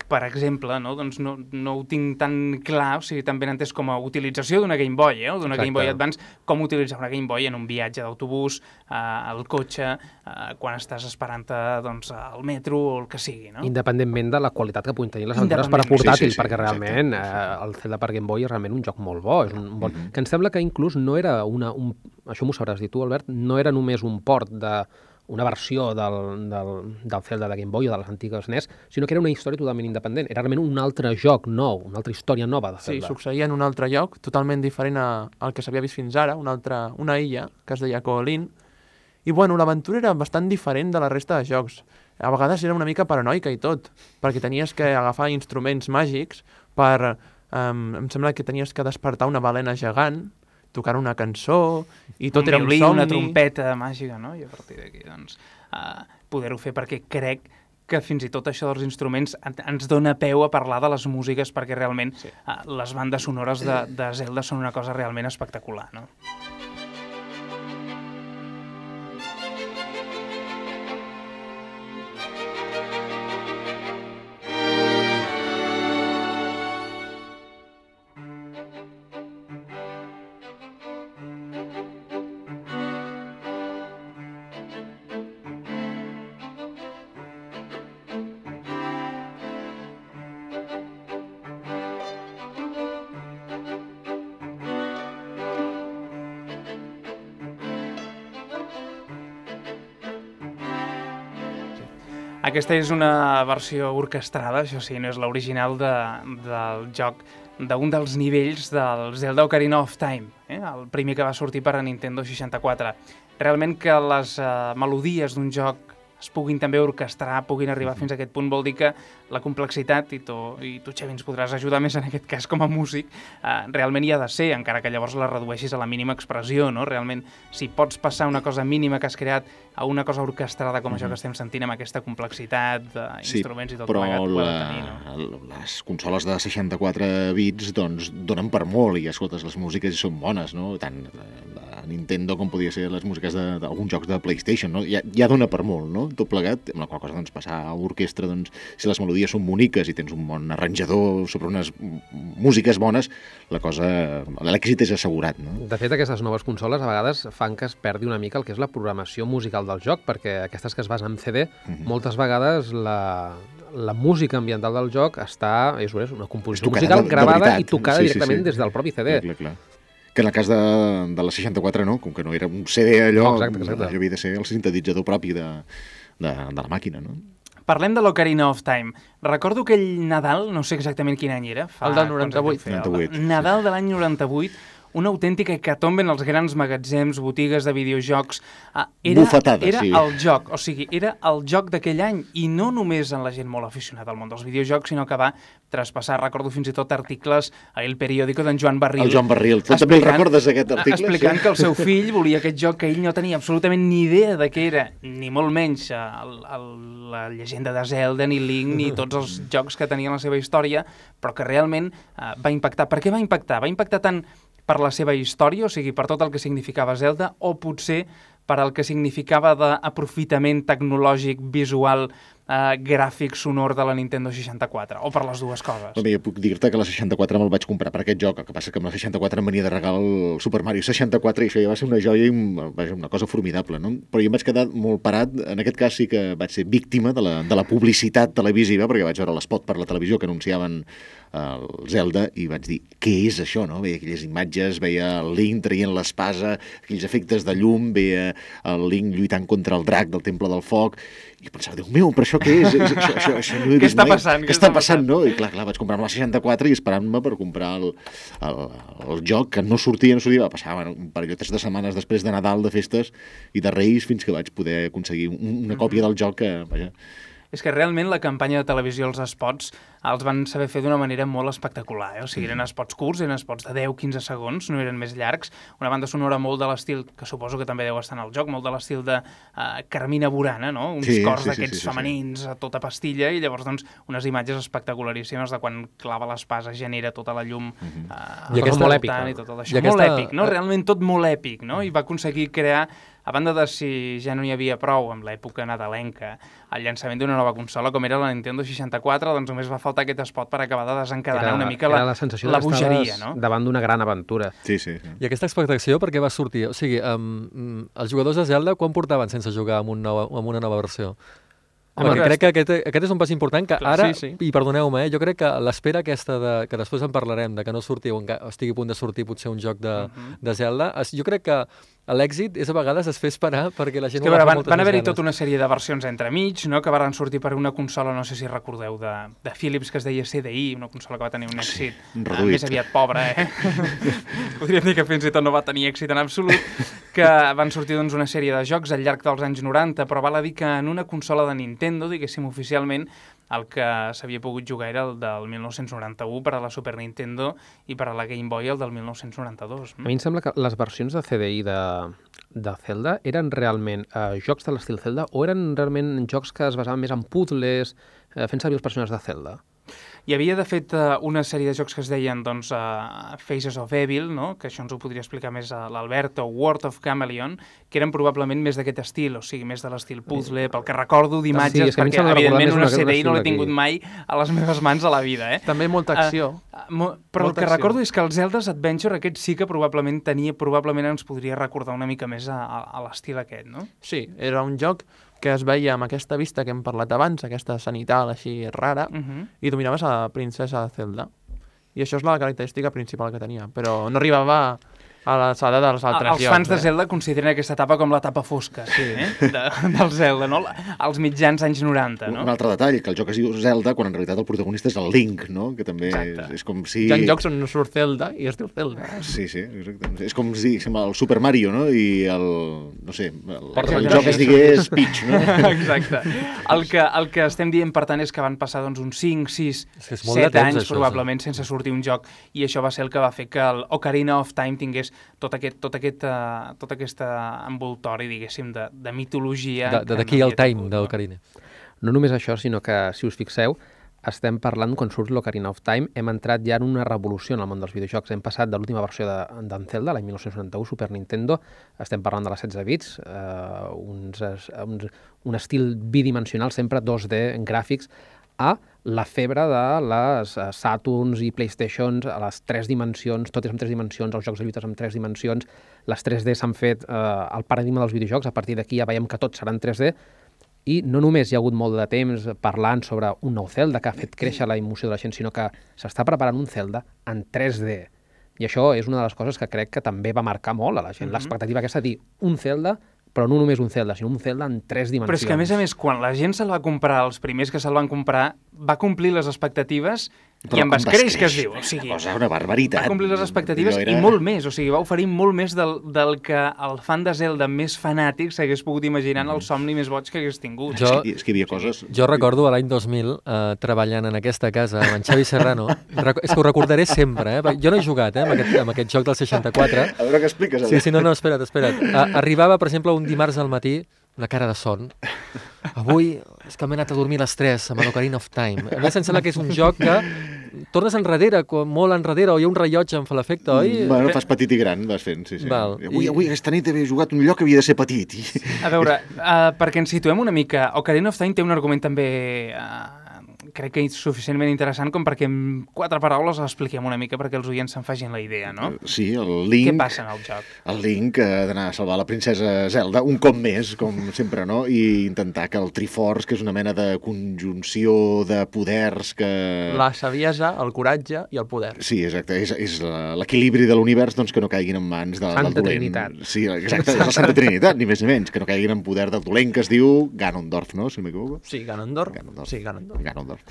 per exemple, no, doncs no, no ho tinc tan clar, o sigui, tan ben entès com a utilització d'una Game Boy, eh, o d'una Game Boy Exacte. Advance, com utilitzar una Game Boy en un viatge d'autobús, eh, al cotxe, eh, quan estàs esperant-te doncs, al metro o el que sigui, no? Independentment de la qualitat que puguin tenir les aventures per a portàtil, Sí, sí, sí, perquè realment eh, el Zelda per Game Boy és realment un joc molt bo, és un, un bon... Mhm. que em sembla que inclús no era una... Un, això m'ho sabràs dir tu, Albert, no era només un port de una versió del, del, del Zelda de Game Boy o de les antigues NES, sinó que era una història totalment independent. Era realment un altre joc nou, una altra història nova de Sí, Zelda. succeïa en un altre lloc, totalment diferent a, al que s'havia vist fins ara, una, altra, una illa que es deia Koolin. I bueno, l'aventura era bastant diferent de la resta de jocs. A vegades era una mica paranoica i tot, perquè tenies que agafar instruments màgics per... Um, em sembla que tenies que despertar una balena gegant, tocar una cançó, i tot un era un violí, somni. una trompeta màgica, no? I a partir d'aquí, doncs, uh, poder-ho fer perquè crec que fins i tot això dels instruments en- ens dona peu a parlar de les músiques perquè realment sí. uh, les bandes sonores de, de Zelda són una cosa realment espectacular, no? Aquesta és una versió orquestrada, això sí, no és l'original de, del joc d'un dels nivells del Zelda Ocarina of Time, eh? el primer que va sortir per a Nintendo 64. Realment que les uh, melodies d'un joc es puguin també orquestrar, puguin arribar fins a aquest punt, vol dir que la complexitat, i tu, i tu Xavi, ens podràs ajudar més en aquest cas com a músic, eh, realment hi ha de ser, encara que llavors la redueixis a la mínima expressió, no? Realment, si pots passar una cosa mínima que has creat a una cosa orquestrada com això que estem sentint amb aquesta complexitat d'instruments i tot però plegat, la, tenir, no? les consoles de 64 bits doncs, donen per molt i escoltes, les músiques hi són bones, no? tant la Nintendo com podia ser les músiques de- d'alguns jocs de PlayStation, no? ja, ja dona per molt, no? Tot plegat, amb la qual cosa doncs, passar a orquestra, doncs, si les melodies són boniques i tens un bon arranjador sobre unes músiques bones, la cosa, l'èxit és assegurat. No? De fet, aquestes noves consoles a vegades fan que es perdi una mica el que és la programació musical del joc, perquè aquestes que es basen en CD, Mhm. moltes vegades la, la música ambiental del joc està, és, és una composició tocada musical de- de gravada veritat. i tocada Sí, sí, directament sí. des del propi CD. Clar, clar, clar. Que en el cas de, de la 64 no, com que no era un CD allò, No, exacte, exacte. allò havia de ser el sintetitzador propi de, de, de la màquina, no? Parlem de l'Ocarina of Time. Recordo aquell Nadal, no sé exactament quin any era. Fa El del quants 98. anys feia? 98, El Nadal de l'any 98, una autèntica hecatombe en els grans magatzems, botigues de videojocs. Ah, era, Bufetada, era sí. el joc, o sigui, era el joc d'aquell any, i no només en la gent molt aficionada al món dels videojocs, sinó que va traspassar, recordo fins i tot articles a El Periódico d'en Joan Barril. El Joan Barril. Tu també el recordes, aquest article? Explicant Sí. que el seu fill volia aquest joc que ell no tenia absolutament ni idea de què era, ni molt menys eh, el, el, la llegenda de Zelda, ni Link, ni tots els jocs que tenien la seva història, però que realment eh, va impactar. Per què va impactar? Va impactar tant per la seva història, o sigui, per tot el que significava Zelda, o potser per el que significava d'aprofitament tecnològic, visual, eh, gràfic, sonor de la Nintendo 64, o per les dues coses. Jo puc dir-te que la 64 me'l vaig comprar per aquest joc, el que passa que amb la 64 em venia de regal el Super Mario 64 i això ja va ser una joia i vaja, una cosa formidable, no? Però jo em vaig quedar molt parat, en aquest cas sí que vaig ser víctima de la, de la publicitat televisiva, perquè vaig veure l'espot per la televisió que anunciaven el Zelda i vaig dir, què és això, no? Veia aquelles imatges, veia el Link traient l'espasa, aquells efectes de llum, veia el Link lluitant contra el drac del Temple del Foc, i pensava, Déu meu, però això què és? és això, això, això no Què està mai. passant? Què està passant, no? I clar, clar, vaig comprar-me la 64 i esperant-me per comprar el, el, el joc que no sortia, no sortia, va passar bueno, un parell o tres de setmanes després de Nadal, de festes i de Reis, fins que vaig poder aconseguir un, una còpia del joc que, vaja, És que realment la campanya de televisió, els spots, els van saber fer d'una manera molt espectacular. Eh? O sigui, eren spots curts, eren spots de 10-15 segons, no eren més llargs. Una banda sonora molt de l'estil, que suposo que també deu estar en el joc, molt de l'estil de uh, Carmina Burana, no? Uns Sí, cors sí, sí, d'aquests sí, sí, sí. femenins a tota pastilla i llavors doncs, unes imatges espectacularíssimes de quan clava l'espasa, genera tota la llum uh, I aquesta- molt molt èpica. èpica. I tot això. I Molt aquesta- èpic, no? Realment tot molt èpic, no? I va aconseguir crear a banda de si ja no n'hi havia prou amb l'època nadalenca, el llançament d'una nova consola com era la Nintendo 64, doncs només va faltar aquest spot per acabar de desencadenar una mica la, era la sensació la bogeria, no? davant d'una gran aventura. sí, sí, sí. I aquesta expectació per què va sortir? O sigui, um, els jugadors de Zelda quan portaven sense jugar amb, un nova, amb una nova versió? Home, Perquè que crec que aquest, aquest és un pas important que Clar, ara, sí, sí. i perdoneu-me, eh, jo crec que l'espera aquesta, de, que després en parlarem, de que no surti o estigui a punt de sortir potser un joc de, Mhm. de Zelda, es, jo crec que l'èxit és a vegades es fer esperar perquè la És gent que, a ho veure, agafa van, moltes van haver-hi tota una sèrie de versions entremig, no?, que van sortir per una consola, no sé si recordeu, de, de Philips, que es deia CDI, una consola que va tenir un èxit un eh, reduït. més aviat pobre, eh? Podríem dir que fins i tot no va tenir èxit en absolut, que van sortir doncs, una sèrie de jocs al llarg dels anys 90, però val a dir que en una consola de Nintendo, diguéssim oficialment, el que s'havia pogut jugar era el del 1991 per a la Super Nintendo i per a la Game Boy el del 1992. A mi em sembla que les versions de CDI de, de Zelda eren realment eh, jocs de l'estil Zelda o eren realment jocs que es basaven més en puzzles, eh, fent servir els personatges de Zelda? Hi havia, de fet, eh, una sèrie de jocs que es deien doncs, uh, Faces of Evil, no? que això ens ho podria explicar més a l'Albert, o World of Chameleon, que eren probablement més d'aquest estil, o sigui, més de l'estil puzzle, pel que recordo Sí, d'imatges, em perquè, evidentment, una una- un CDI no l'he tingut mai a les meves mans a la vida, eh? També molta acció. Ah, mo, però Molta el que acció. recordo és que el Zelda's Adventure aquest sí que probablement tenia, probablement ens podria recordar una mica més a, a, a l'estil aquest, no? Sí, era un joc que es veia amb aquesta vista que hem parlat abans, aquesta sanital així rara, Uh -huh. i dominaves a la princesa Zelda. I això és la característica principal que tenia, però no arribava a l'alçada dels altres Els fans de eh? Zelda consideren aquesta etapa com l'etapa fosca sí. eh? de, del Zelda, no? Els mitjans anys 90, Un no? altre detall, que el joc es diu Zelda quan en realitat el protagonista és el Link, no? Que també Exacte. és, és com si... Hi ha jocs on no surt Zelda i es diu Zelda. Sí, sí, exacte. És com si sembla el Super Mario, no? I el... no sé, el, Porta el el joc es digués Peach, no? Exacte. El que, el que estem dient, per tant, és que van passar doncs, uns 5, 6, És que és molt de 7 temps, anys, això, probablement, sense sortir un joc, i això va ser el que va fer que el Ocarina of Time tingués tot aquest, tot aquest, uh, tot aquesta envoltori, diguéssim, de, de mitologia. De- que de- D'aquí el time del no? Carine. No només això, sinó que, si us fixeu, estem parlant, quan surt l'Ocarina of Time, hem entrat ja en una revolució en el món dels videojocs. Hem passat de l'última versió de- d'en Zelda, l'any 1991, Super Nintendo, estem parlant de les 16 bits, eh, uns, uns, un estil bidimensional, sempre 2D en gràfics, a la febre de les eh, Saturns i Playstations a les tres dimensions, tot és en tres dimensions, els jocs de lluites en tres dimensions, les 3D s'han fet eh, el paradigma dels videojocs, a partir d'aquí ja veiem que tot serà en 3D, i no només hi ha hagut molt de temps parlant sobre un nou Zelda que ha fet créixer la emoció de la gent, sinó que s'està preparant un Zelda en 3D. I això és una de les coses que crec que també va marcar molt a la gent. L'expectativa aquesta de dir un Zelda, però no només un Zelda, sinó un Zelda en tres dimensions. Però és que, a més a més, quan la gent se'l va comprar, els primers que se'l van comprar, va complir les expectatives i amb escreix, que es diu. O sigui, Una cosa, una barbaritat. va complir les expectatives Allò era... i molt més, o sigui, va oferir molt més del, del que el fan de Zelda més fanàtic s'hagués pogut imaginar en el somni més boig que hagués tingut. Jo- És que hi havia coses... Jo recordo a l'any 2000, eh, treballant en aquesta casa amb en Xavi Serrano, és que ho recordaré sempre, eh? Jo no he jugat eh, amb, aquest, amb aquest joc del 64. A veure què expliques. Sí, sí, no, no, espera't, espera't. Arribava, per exemple, un dimarts al matí, una cara de son. Avui és que m'he anat a dormir a les 3 amb l'Ocarina of Time. A més, em sembla que és un joc que tornes enrere, com molt enrere, o hi ha un rellotge em fa l'efecte, oi? Bueno, fas petit i gran, vas fent, sí, sí. Val. I avui, I- avui aquesta nit havia jugat un lloc que havia de ser petit. I... A veure, uh, perquè ens situem una mica, Ocarina of Time té un argument també, uh, crec que és suficientment interessant com perquè en quatre paraules l'expliquem una mica perquè els oients se'n facin la idea, no? Sí, el Link... Què passa en el joc? El Link ha d'anar a salvar la princesa Zelda un cop més, com sempre, no? I intentar que el Triforce, que és una mena de conjunció de poders que... La saviesa, el coratge i el poder. Sí, exacte, és, és l'equilibri de l'univers doncs, que no caiguin en mans de, Santa del dolent. Trinitat. Sí, exacte, és la Santa Trinitat, ni més ni menys, que no caiguin en poder del dolent que es diu Ganondorf, no?, si no m'equivoco. Sí, Ganondorf. Ganondorf. Sí, Ganondorf. Ganondorf.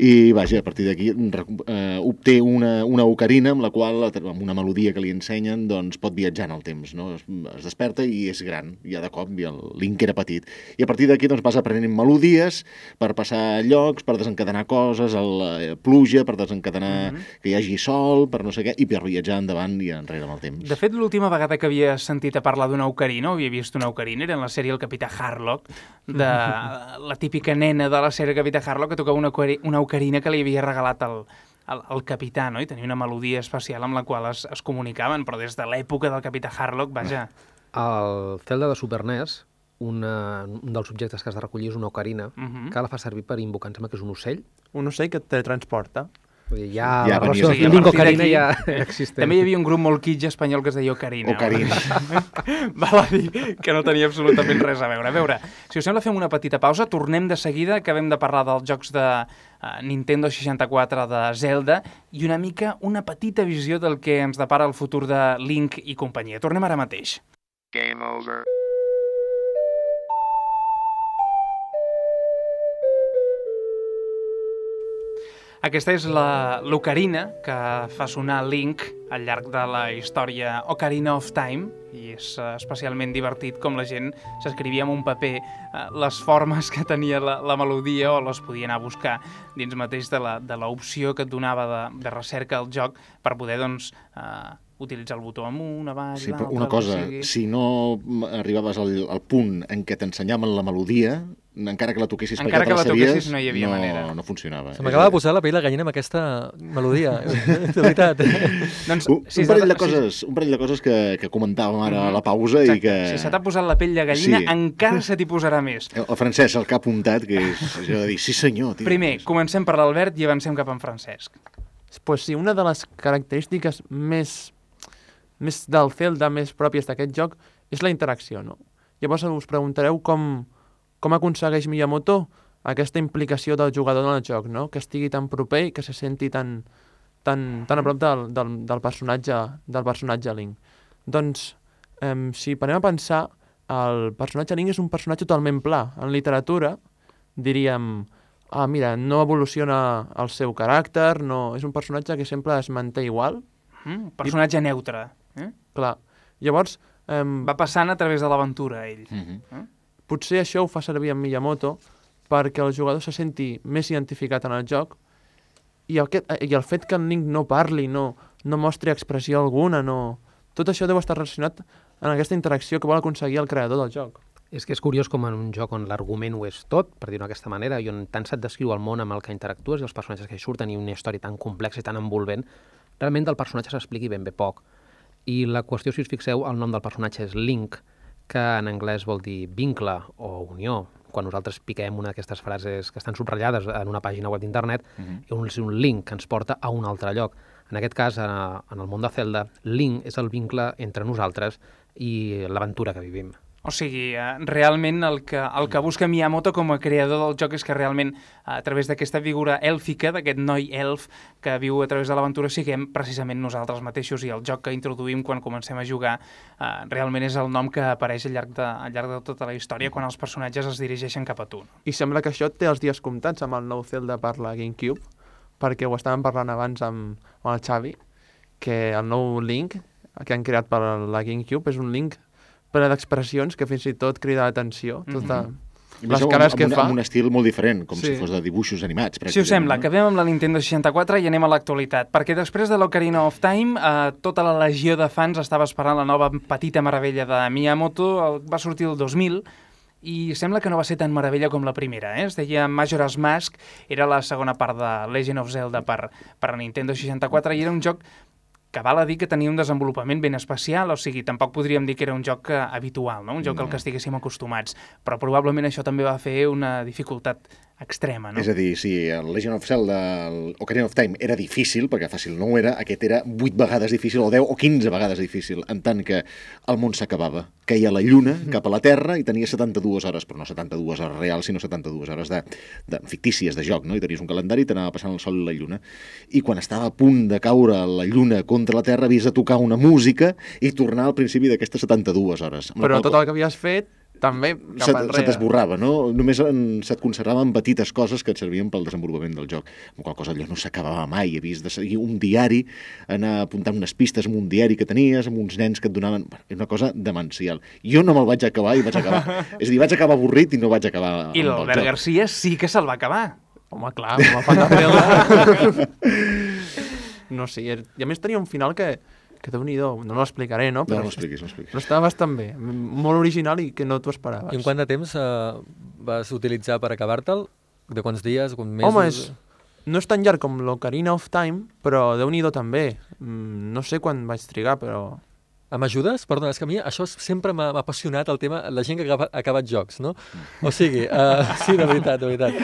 I, vaja, a partir d'aquí eh, obté una, una ocarina amb la qual, amb una melodia que li ensenyen, doncs pot viatjar en el temps, no? Es, es desperta i és gran, ja de cop, i el Link era petit. I a partir d'aquí doncs, vas aprenent melodies per passar llocs, per desencadenar coses, el, eh, pluja, per desencadenar que hi hagi sol, per no sé què, i per viatjar endavant i enrere amb el temps. De fet, l'última vegada que havia sentit a parlar d'una ocarina, o havia vist una ocarina, era en la sèrie El Capità Harlock, de la típica nena de la sèrie Capità Harlock que tocava una, una ocarina que li havia regalat el, el, el capità, no? I tenia una melodia especial amb la qual es, es comunicaven, però des de l'època del Capità Harlock, vaja... El Zelda de Super NES, una, un dels objectes que has de recollir és una ocarina, Mhm. que la fa servir per invocar, em sembla que és un ocell. Un ocell que et teletransporta. Vull dir, ja, Ja la relació venia- de Sí, a Link partir Ocarina d'aquí, ja existent. També hi havia un grup molt kitsch espanyol que es deia Ocarina. Ocarina. Val a dir que no tenia absolutament res a veure. A veure, si us sembla fem una petita pausa, tornem de seguida, acabem de parlar dels jocs de uh, Nintendo 64 de Zelda i una mica una petita visió del que ens depara el futur de Link i companyia. Tornem ara mateix. Game over. Aquesta és l'ocarina que fa sonar Link al llarg de la història Ocarina of Time i és eh, especialment divertit com la gent s'escrivia en un paper eh, les formes que tenia la, la melodia o les podia anar a buscar dins mateix de l'opció que et donava de, de recerca al joc per poder doncs, eh, utilitzar el botó amunt, avall, Sí, però una el cosa, sigui. si no arribaves al, al punt en què t'ensenyaven la melodia, encara que la toquessis Encara perquè que la sabies, toquessis no hi havia no, manera. No funcionava. Se m'acaba de posar la pell de gallina amb aquesta melodia, de veritat. Doncs, Un, si un, parell de coses, un parell de coses que, que comentàvem ara a la pausa i Exacte. que... Si se t'ha posat la pell de gallina, Sí. encara se t'hi posarà més. El Francesc, el que ha apuntat, que és allò de dir, sí senyor, tio. Primer, comencem per l'Albert i avancem cap en Francesc. pues sí, una de les característiques més, més del Zelda, més pròpies d'aquest joc, és la interacció, no? Llavors us preguntareu com, com aconsegueix Miyamoto aquesta implicació del jugador en el joc, no? Que estigui tan proper i que se senti tan, tan, tan a prop del, del, del, personatge, del personatge Link. Doncs, um, si parem a pensar, el personatge Link és un personatge totalment pla. En literatura, diríem, ah, mira, no evoluciona el seu caràcter, no... és un personatge que sempre es manté igual. Mm, personatge neutre. Eh? Clar. Llavors, um, Va passant a través de l'aventura, ell. Mhm. potser això ho fa servir en Miyamoto perquè el jugador se senti més identificat en el joc i, aquest, i el fet que en Link no parli, no, no mostri expressió alguna, no... tot això deu estar relacionat en aquesta interacció que vol aconseguir el creador del joc. És que és curiós com en un joc on l'argument ho és tot, per dir-ho d'aquesta manera, i on tant se't descriu el món amb el que interactues i els personatges que hi surten i una història tan complexa i tan envolvent, realment del personatge s'expliqui ben bé poc. I la qüestió, si us fixeu, el nom del personatge és Link, que en anglès vol dir vincle o unió. Quan nosaltres piquem una d'aquestes frases que estan subratllades en una pàgina web d'internet, uh -huh. és un link que ens porta a un altre lloc. En aquest cas, eh, en el món de Zelda, Link és el vincle entre nosaltres i l'aventura que vivim. O sigui, eh, realment el que, el que busca Miyamoto com a creador del joc és que realment a través d'aquesta figura èlfica, d'aquest noi elf que viu a través de l'aventura, siguem precisament nosaltres mateixos i el joc que introduïm quan comencem a jugar eh, realment és el nom que apareix al llarg, de, al llarg de tota la història quan els personatges es dirigeixen cap a tu. I sembla que això té els dies comptats amb el nou Zelda per la GameCube, perquè ho estàvem parlant abans amb, amb el Xavi, que el nou Link que han creat per la GameCube és un Link ple d'expressions que fins i tot crida l'atenció. Tota... I més Les amb- cares amb que un, fa. Amb un estil molt diferent, com Sí. si fos de dibuixos animats. Si us sembla, pràcticament, acabem amb la Nintendo 64 i anem a l'actualitat, perquè després de l'Ocarina of Time, eh, tota la legió de fans estava esperant la nova petita meravella de Miyamoto, el, va sortir el 2000, i sembla que no va ser tan meravella com la primera, eh? Es deia Majora's Mask, era la segona part de Legend of Zelda per, per a Nintendo 64, i era un joc que val a dir que tenia un desenvolupament ben especial, o sigui, tampoc podríem dir que era un joc eh, habitual, no? un joc No. al que estiguéssim acostumats, però probablement això també va fer una dificultat extrema, no? És a dir, si el Legend of Zelda, el Ocarina of Time, era difícil, perquè fàcil no ho era, aquest era 8 vegades difícil, o 10 o 15 vegades difícil, en tant que el món s'acabava. Caia la lluna cap a la Terra i tenia 72 hores, però no 72 hores reals, sinó 72 hores de, de fictícies de joc, no? I tenies un calendari i t'anava passant el sol i la lluna. I quan estava a punt de caure la lluna contra la Terra, havies de tocar una música i tornar al principi d'aquestes 72 hores. Però tot el que havies fet també cap se, enrere. se t'esborrava, no? Només en, se't conservaven petites coses que et servien pel desenvolupament del joc. Amb qual cosa allò no s'acabava mai. Havies de seguir un diari, anar apuntant unes pistes amb un diari que tenies, amb uns nens que et donaven... És una cosa demencial. Jo no me'l vaig acabar i vaig acabar... és a dir, vaig acabar avorrit i no vaig acabar I amb el l'Albert. Garcia sí que se'l va acabar. Home, clar, com a fan de Zelda. no sé, i a més tenia un final que, que déu-n'hi-do, no l'explicaré, no? No, no expliquis, no expliquis. Però estava bastant bé, molt original i que no t'ho esperaves. I en quant de temps eh, vas utilitzar per acabar-te'l? De quants dies, quants mesos? Home, és, no és tan llarg com l'Ocarina of Time, però déu-n'hi-do també. Mm, no sé quan vaig trigar, però... Em ajudes? Perdona, és que a mi això sempre m'ha apassionat el tema, la gent que ha acabat, jocs, no? O sigui, uh, sí, de veritat, de veritat.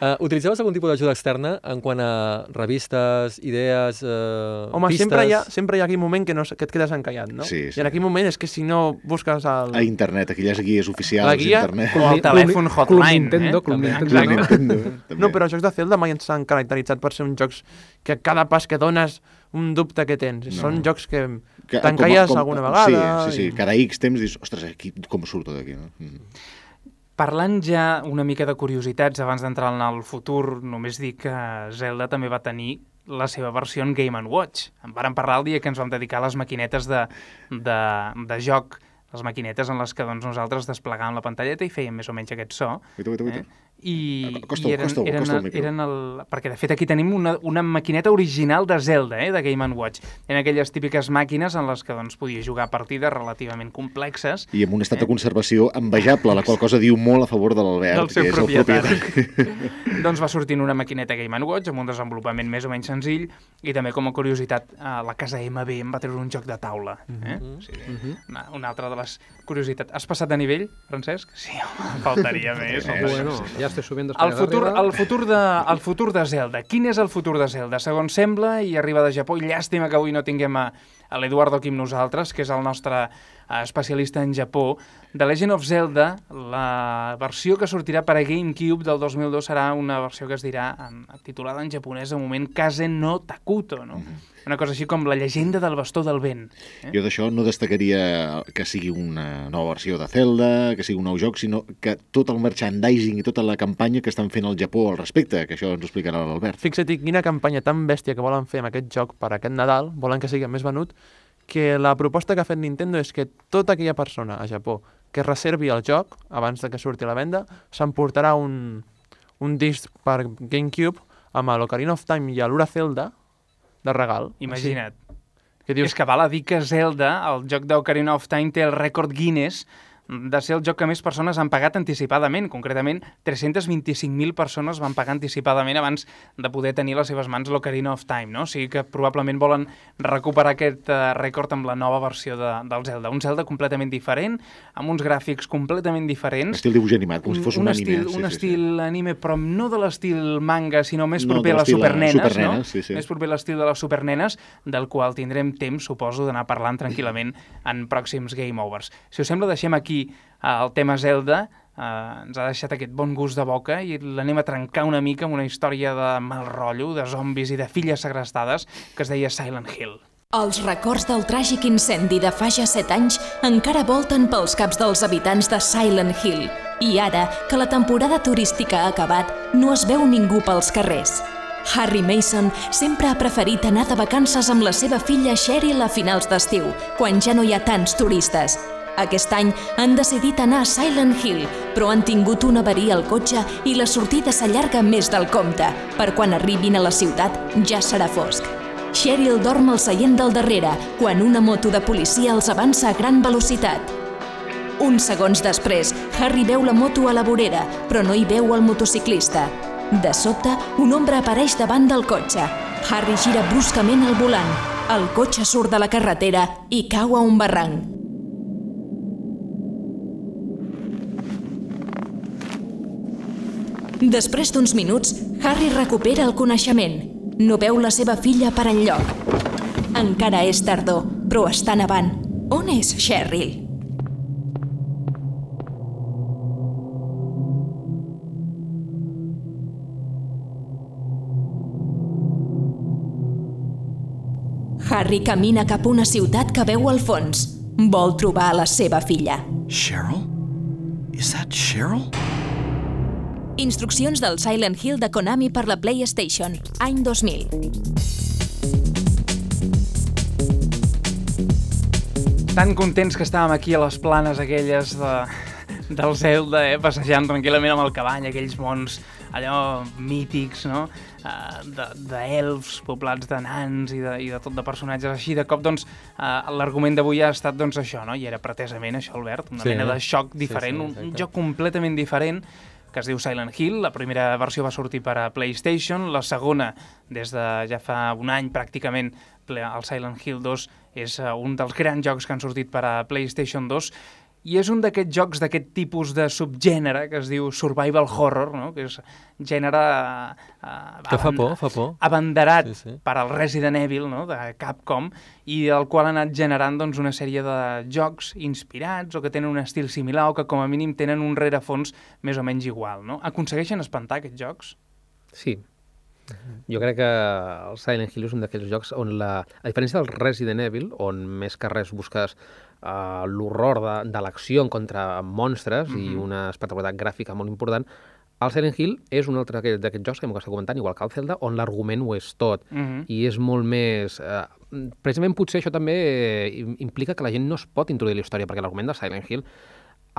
Uh, utilitzaves algun tipus d'ajuda externa en quant a revistes, idees, uh, Home, pistes? sempre hi, ha, sempre hi ha aquell moment que, no, que et quedes encallat, no? Sí, sí. I en aquell moment és que si no busques el... A internet, aquelles guies oficials La guia- d'internet. O el telèfon Club hotline, Nintendo, eh? Club També. Nintendo. Exacte. Nintendo. No, però els jocs de Zelda mai ens s'han caracteritzat per ser uns jocs que cada pas que dones un dubte que tens. No. Són jocs que, Que- t'encalles com- alguna vegada. Sí, sí, sí. i- Cada X temps dius, ostres, aquí, com surto d'aquí? No? Mm. Parlant ja una mica de curiositats abans d'entrar en el futur, només dir que Zelda també va tenir la seva versió en Game Watch. En vàrem parlar el dia que ens vam dedicar a les maquinetes de, de, de joc, les maquinetes en les que doncs, nosaltres desplegàvem la pantalleta i fèiem més o menys aquest so. Guaita, guaita, guaita. Eh? I, Acosta-ho, i eren, acosta-ho, eren, acosta el eren el... Perquè, de fet, aquí tenim una, una maquineta original de Zelda, eh, de Game Watch. Eren aquelles típiques màquines en les que doncs, podies jugar partides relativament complexes I amb un estat de conservació envejable, la qual cosa diu molt a favor de l'Albert, del seu que és el propietari. propietari. doncs va sortint una maquineta Game Watch amb un desenvolupament més o menys senzill i també com a curiositat eh, la casa MB em va treure un joc de taula. Eh? Mhm. o sigui, una, una altra de les curiositats. Has passat de nivell, Francesc? Sí, home, faltaria més. home. Bueno, ja estic subiendo El futur, el, futur de, el futur de Zelda. Quin és el futur de Zelda? Segons sembla, i arriba de Japó, i llàstima que avui no tinguem a, a l'Eduardo aquí amb nosaltres, que és el nostre eh, especialista en Japó. The Legend of Zelda, la versió que sortirà per a GameCube del 2002 serà una versió que es dirà, en, titulada en japonès, de moment, Kaze no Takuto, no? Una cosa així com la llegenda del bastó del vent. Eh? Jo d'això no destacaria que sigui una nova versió de Zelda, que sigui un nou joc, sinó que tot el merchandising i tota la campanya que estan fent al Japó al respecte, que això ens ho explicarà l'Albert. Fixa't quina campanya tan bèstia que volen fer amb aquest joc per aquest Nadal, volen que sigui més venut, que la proposta que ha fet Nintendo és que tota aquella persona a Japó que reservi el joc abans de que surti a la venda s'emportarà un, un disc per GameCube amb l'Ocarina of Time i l'Ura Zelda de regal. Imagina't. Que Dius... És que val a dir que Zelda, el joc d'Ocarina of Time, té el rècord Guinness de ser el joc que més persones han pagat anticipadament. Concretament, 325.000 persones van pagar anticipadament abans de poder tenir a les seves mans l'Ocarina of Time, no? O sigui que probablement volen recuperar aquest uh, rècord amb la nova versió de, del Zelda. Un Zelda completament diferent, amb uns gràfics completament diferents. Estil dibuix animat, com si fos un, un anime. Estil, sí, un sí, estil sí. anime, però no de l'estil manga, sinó més No, proper a les supernenes, supernenes, no? sí, sí. Més proper a l'estil de les supernenes, del qual tindrem temps, suposo, d'anar parlant tranquil·lament en pròxims Game Overs. Si us sembla, deixem aquí el tema Zelda, eh, ens ha deixat aquest bon gust de boca i l'anem a trencar una mica amb una història de mal rotllo, de zombis i de filles segrestades que es deia Silent Hill. Els records del tràgic incendi de fa ja set anys encara volten pels caps dels habitants de Silent Hill. I ara, que la temporada turística ha acabat, no es veu ningú pels carrers. Harry Mason sempre ha preferit anar de vacances amb la seva filla Cheryl a finals d'estiu, quan ja no hi ha tants turistes. Aquest any han decidit anar a Silent Hill, però han tingut una avaria al cotxe i la sortida s'allarga més del compte. Per quan arribin a la ciutat ja serà fosc. Cheryl dorm al seient del darrere quan una moto de policia els avança a gran velocitat. Uns segons després, Harry veu la moto a la vorera, però no hi veu el motociclista. De sobte, un ombra apareix davant del cotxe. Harry gira bruscament al volant. El cotxe surt de la carretera i cau a un barranc. Després d'uns minuts, Harry recupera el coneixement. No veu la seva filla per enlloc. Encara és tardor, però està nevant. On és Cheryl? Harry camina cap a una ciutat que veu al fons. Vol trobar la seva filla. Cheryl? Is that Cheryl? Instruccions del Silent Hill de Konami per la PlayStation, any 2000. Tan contents que estàvem aquí a les planes aquelles de, del Zelda, eh? passejant tranquil·lament amb el cavall, aquells mons allò mítics, no? Uh, d'elfs poblats de nans i de, i de tot de personatges així. De cop, doncs, uh, l'argument d'avui ha estat doncs, això, no? I era pretesament això, Albert, una Sí. mena de xoc diferent, sí, un, un joc completament diferent que es diu Silent Hill. La primera versió va sortir per a PlayStation, la segona, des de ja fa un any pràcticament, el Silent Hill 2 és eh, un dels grans jocs que han sortit per a PlayStation 2 i és un d'aquests jocs d'aquest tipus de subgènere que es diu survival horror, no? que és gènere... Eh, Que fa por, fa por. abanderat Sí, sí. per al Resident Evil no? de Capcom i el qual ha anat generant doncs, una sèrie de jocs inspirats o que tenen un estil similar o que com a mínim tenen un rerefons més o menys igual. No? Aconsegueixen espantar aquests jocs? Sí. Jo crec que el Silent Hill és un d'aquells jocs on la... A diferència del Resident Evil, on més que res busques uh, l'horror de, de l'acció en contra monstres mm -hmm. i una espectacularitat gràfica molt important, el Silent Hill és un altre d'aquest- d'aquests jocs que hem estat comentant, igual que el Zelda, on l'argument ho és tot. Mhm. I és molt més... Eh, precisament potser això també eh, im- implica que la gent no es pot introduir la història, perquè l'argument de Silent Hill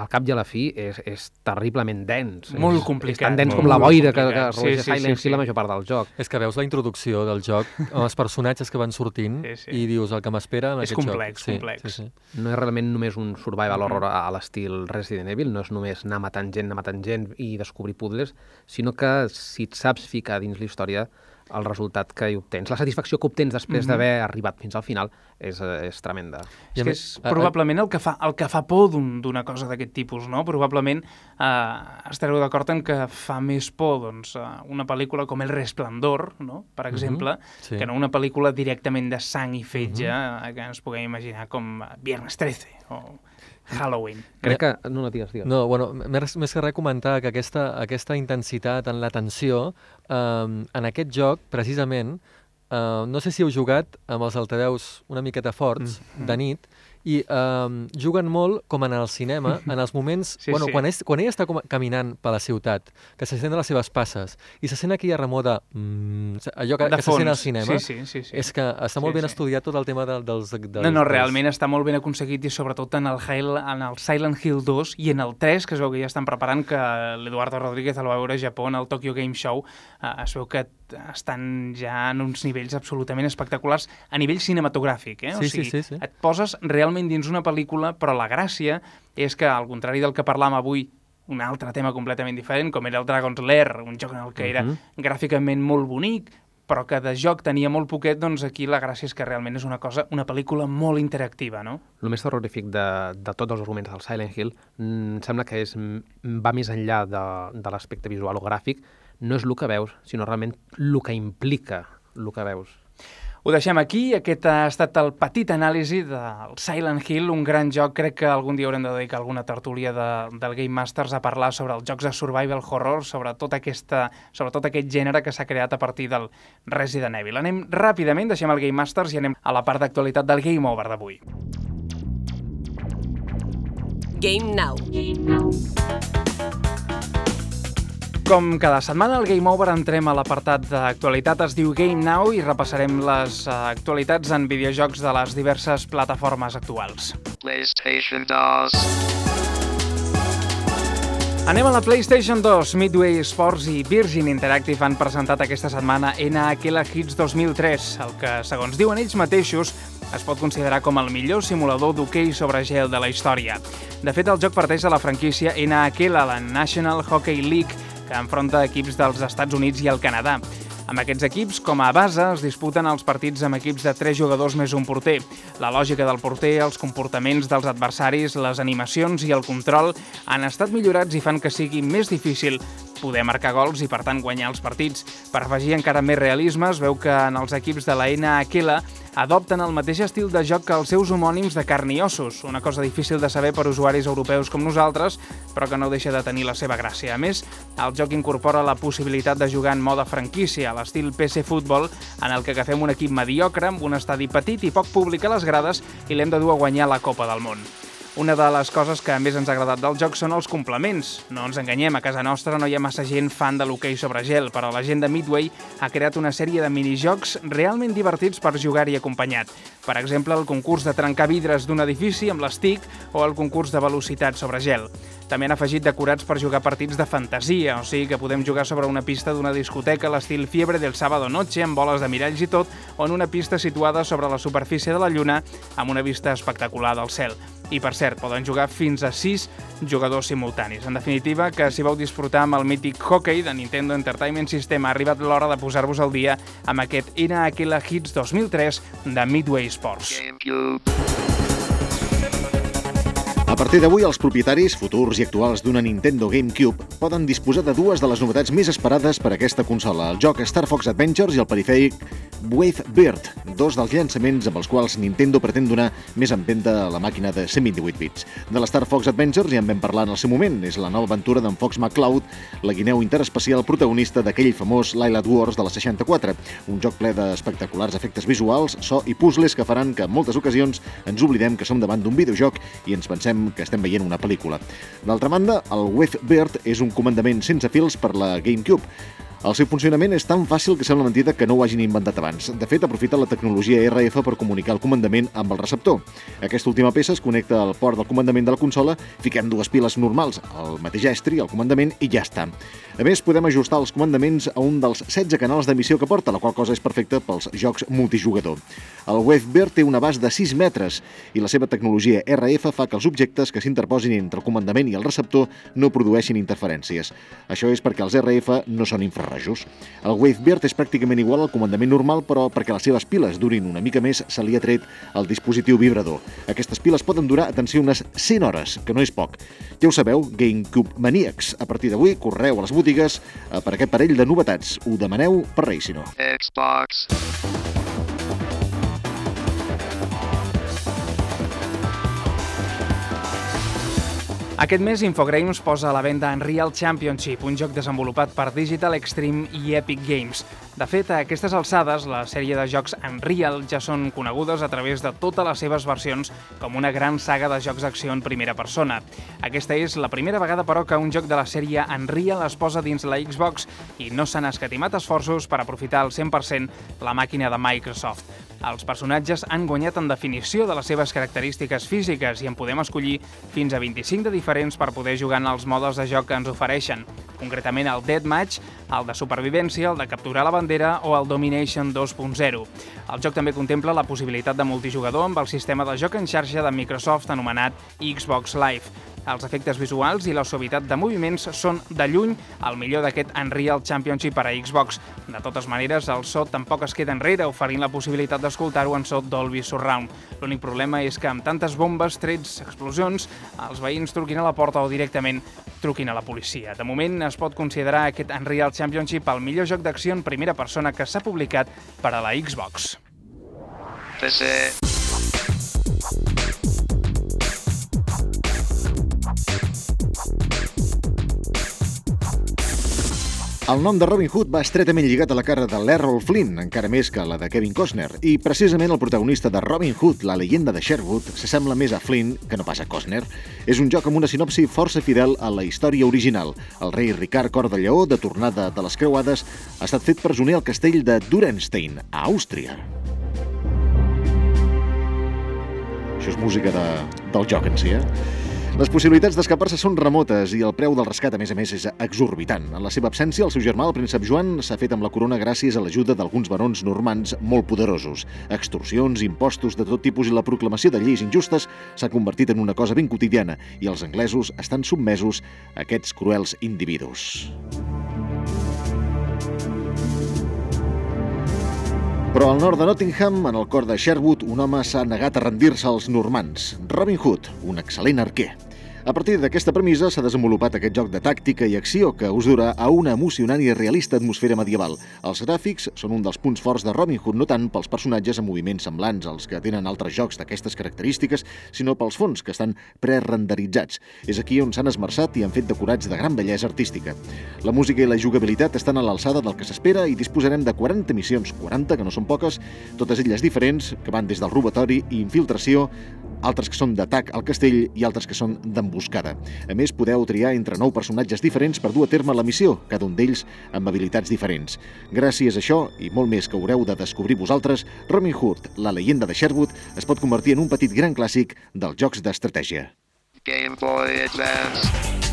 al cap i a la fi és, és terriblement dens. Molt és, complicat, És tan dens molt, com la boira que, que complicat. Sí, rodeja sí, Silent sí, Hill la sí. major part del joc. És que veus la introducció del joc amb els personatges que van sortint Sí, sí. i dius el que m'espera en És aquest complex, joc. Sí, complex. Sí, sí. No és realment només un survival horror a a l'estil Resident Evil, no és només anar matant gent, anar matant gent i descobrir puzzles, sinó que si et saps ficar dins la història, el resultat que hi obtens. La satisfacció que obtens després Mhm. d'haver arribat fins al final és, eh, és tremenda. És que és probablement el que fa, el que fa por d'un- d'una cosa d'aquest tipus, no? Probablement eh, estareu d'acord en que fa més por doncs, eh, una pel·lícula com El Resplendor, no? per Mhm, exemple, sí. que no una pel·lícula directament de sang i fetge eh, que ens puguem imaginar com eh, Viernes 13 o Halloween. Crec que... No, no, digues, digues. No, bueno, més, més que res comentar que aquesta, aquesta intensitat en la tensió, eh, en aquest joc, precisament, eh, no sé si heu jugat amb els altaveus una miqueta forts, Mm. de nit, i eh, juguen molt com en el cinema, en els moments... Sí, bueno, sí. Quan, és, quan ell està com, caminant per la ciutat, que se sent les seves passes, i se sent aquella remor de... Mm, allò que, De que se sent al cinema, Sí, sí, sí, sí. és que està Sí, molt ben sí. estudiat tot el tema de, dels, dels... No, no, realment està molt ben aconseguit i sobretot en el, Hill, en el Silent Hill 2 i en el 3, que es veu que ja estan preparant que l'Eduardo Rodríguez el va veure a Japó en el Tokyo Game Show, eh, es veu que estan ja en uns nivells absolutament espectaculars a nivell cinematogràfic, eh? Sí, sí, sí, sí. et poses realment dins una pel·lícula, però la gràcia és que, al contrari del que parlàvem avui, un altre tema completament diferent, com era el Dragon's Lair, un joc en el que era Mhm. gràficament molt bonic, però que de joc tenia molt poquet, doncs aquí la gràcia és que realment és una cosa, una pel·lícula molt interactiva, no? El més terrorífic de, de tots els arguments del Silent Hill mm, em sembla que és, mm, va més enllà de, de l'aspecte visual o gràfic. No és el que veus, sinó realment el que implica el que veus. Ho deixem aquí, aquest ha estat el petit anàlisi del Silent Hill, un gran joc, crec que algun dia haurem de dedicar alguna tertúlia de, del Game Masters a parlar sobre els jocs de survival horror, sobre tot, aquesta, sobre tot aquest gènere que s'ha creat a partir del Resident Evil. Anem ràpidament, deixem el Game Masters i anem a la part d'actualitat del Game Over d'avui. Game Now. Com cada setmana al Game Over entrem a l'apartat d'actualitat, es diu Game Now i repassarem les eh, actualitats en videojocs de les diverses plataformes actuals. PlayStation 2. Anem a la PlayStation 2. Midway Sports i Virgin Interactive han presentat aquesta setmana NHL Hits 2003, el que, segons diuen ells mateixos, es pot considerar com el millor simulador d'hoquei sobre gel de la història. De fet, el joc parteix de la franquícia NHL, la National Hockey League, que enfronta equips dels Estats Units i el Canadà. Amb aquests equips, com a base, es disputen els partits amb equips de 3 jugadors més un porter. La lògica del porter, els comportaments dels adversaris, les animacions i el control han estat millorats i fan que sigui més difícil poder marcar gols i, per tant, guanyar els partits. Per afegir encara més realisme, es veu que en els equips de la NHL adopten el mateix estil de joc que els seus homònims de carn i ossos, una cosa difícil de saber per usuaris europeus com nosaltres, però que no deixa de tenir la seva gràcia. A més, el joc incorpora la possibilitat de jugar en mode franquícia, a l'estil PC Football, en el que agafem un equip mediocre amb un estadi petit i poc públic a les grades i l'hem de dur a guanyar la Copa del Món. Una de les coses que més ens ha agradat del joc són els complements. No ens enganyem, a casa nostra no hi ha massa gent fan de l'hoquei sobre gel, però la gent de Midway ha creat una sèrie de minijocs realment divertits per jugar-hi acompanyat. Per exemple, el concurs de trencar vidres d'un edifici amb l'estic o el concurs de velocitat sobre gel. També han afegit decorats per jugar partits de fantasia, o sigui que podem jugar sobre una pista d'una discoteca a l'estil Fiebre del Sábado Noche, amb boles de miralls i tot, o en una pista situada sobre la superfície de la Lluna amb una vista espectacular del cel. I, per cert, poden jugar fins a 6 jugadors simultanis. En definitiva, que si vau disfrutar amb el mític hockey de Nintendo Entertainment System ha arribat l'hora de posar-vos al dia amb aquest NHL Hits 2003 de Midway Sports. GameCube. Partir d'avui, els propietaris futurs i actuals d'una Nintendo GameCube poden disposar de dues de les novetats més esperades per a aquesta consola, el joc Star Fox Adventures i el perifèric Wave Bird, dos dels llançaments amb els quals Nintendo pretén donar més empenta a la màquina de 128 bits. De l'Star Fox Adventures ja en vam parlar en el seu moment, és la nova aventura d'en Fox McCloud, la guineu interespacial protagonista d'aquell famós Lilith Wars de la 64, un joc ple d'espectaculars efectes visuals, so i puzzles que faran que en moltes ocasions ens oblidem que som davant d'un videojoc i ens pensem que estem veient una pel·lícula. D'altra banda, el Wave Bird és un comandament sense fils per la GameCube. El seu funcionament és tan fàcil que sembla mentida que no ho hagin inventat abans. De fet, aprofita la tecnologia RF per comunicar el comandament amb el receptor. Aquesta última peça es connecta al port del comandament de la consola, fiquem dues piles normals, el mateix estri, el comandament, i ja està. A més, podem ajustar els comandaments a un dels 16 canals d'emissió que porta, la qual cosa és perfecta pels jocs multijugador. El Wavebird té un abast de 6 metres i la seva tecnologia RF fa que els objectes que s'interposin entre el comandament i el receptor no produeixin interferències. Això és perquè els RF no són infrarojos infrarrojos. El Wavebird és pràcticament igual al comandament normal, però perquè les seves piles durin una mica més, se li ha tret el dispositiu vibrador. Aquestes piles poden durar, atenció, unes 100 hores, que no és poc. Ja ho sabeu, GameCube Maníacs. A partir d'avui, correu a les botigues eh, per aquest parell de novetats. Ho demaneu per Reis, si no. Xbox. Aquest mes Infogrames posa a la venda Unreal Championship, un joc desenvolupat per Digital Extreme i Epic Games. De fet, a aquestes alçades, la sèrie de jocs Unreal ja són conegudes a través de totes les seves versions com una gran saga de jocs d'acció en primera persona. Aquesta és la primera vegada, però, que un joc de la sèrie Unreal es posa dins la Xbox i no s'han escatimat esforços per aprofitar al 100% la màquina de Microsoft. Els personatges han guanyat en definició de les seves característiques físiques i en podem escollir fins a 25 de diferents per poder jugar en els modes de joc que ens ofereixen, concretament el Deathmatch, el de supervivència, el de capturar la bandera o el Domination 2.0. El joc també contempla la possibilitat de multijugador amb el sistema de joc en xarxa de Microsoft anomenat Xbox Live. Els efectes visuals i la suavitat de moviments són de lluny el millor d'aquest Unreal Championship per a Xbox. De totes maneres, el so tampoc es queda enrere, oferint la possibilitat d'escoltar-ho en so Dolby Surround. L'únic problema és que amb tantes bombes, trets, explosions, els veïns truquin a la porta o directament truquin a la policia. De moment es pot considerar aquest Unreal Championship el millor joc d'acció en primera persona que s'ha publicat per a la Xbox. PC. El nom de Robin Hood va estretament lligat a la cara de l'Errol Flynn, encara més que la de Kevin Costner, i precisament el protagonista de Robin Hood, la llegenda de Sherwood, s'assembla més a Flynn que no pas a Costner. És un joc amb una sinopsi força fidel a la història original. El rei Ricard Cor de Lleó, de tornada de les creuades, ha estat fet presoner al castell de Durenstein, a Àustria. Això és música de, del joc en si, eh? Les possibilitats d'escapar-se són remotes i el preu del rescat, a més a més, és exorbitant. En la seva absència, el seu germà, el príncep Joan, s'ha fet amb la corona gràcies a l'ajuda d'alguns barons normans molt poderosos. Extorsions, impostos de tot tipus i la proclamació de lleis injustes s'ha convertit en una cosa ben quotidiana i els anglesos estan submesos a aquests cruels individus. Però al nord de Nottingham, en el cor de Sherwood, un home s'ha negat a rendir-se als normans. Robin Hood, un excel·lent arquer. A partir d'aquesta premissa s'ha desenvolupat aquest joc de tàctica i acció que us durà a una emocionant i realista atmosfera medieval. Els gràfics són un dels punts forts de Robin Hood, no tant pels personatges amb moviments semblants als que tenen altres jocs d'aquestes característiques, sinó pels fons, que estan prerenderitzats. És aquí on s'han esmerçat i han fet decorats de gran bellesa artística. La música i la jugabilitat estan a l'alçada del que s'espera i disposarem de 40 missions, 40 que no són poques, totes elles diferents, que van des del robatori i infiltració altres que són d'atac al castell i altres que són d'emboscada. A més, podeu triar entre nou personatges diferents per dur a terme la missió, cada un d'ells amb habilitats diferents. Gràcies a això, i molt més que haureu de descobrir vosaltres, Robin Hood, la leyenda de Sherwood, es pot convertir en un petit gran clàssic dels jocs d'estratègia. Game Boy Advance.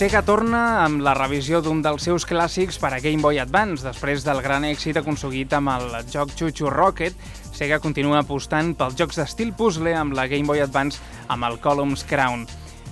Sega torna amb la revisió d'un dels seus clàssics per a Game Boy Advance. Després del gran èxit aconseguit amb el joc Chuchu Rocket, Sega continua apostant pels jocs d'estil puzzle amb la Game Boy Advance amb el Columns Crown.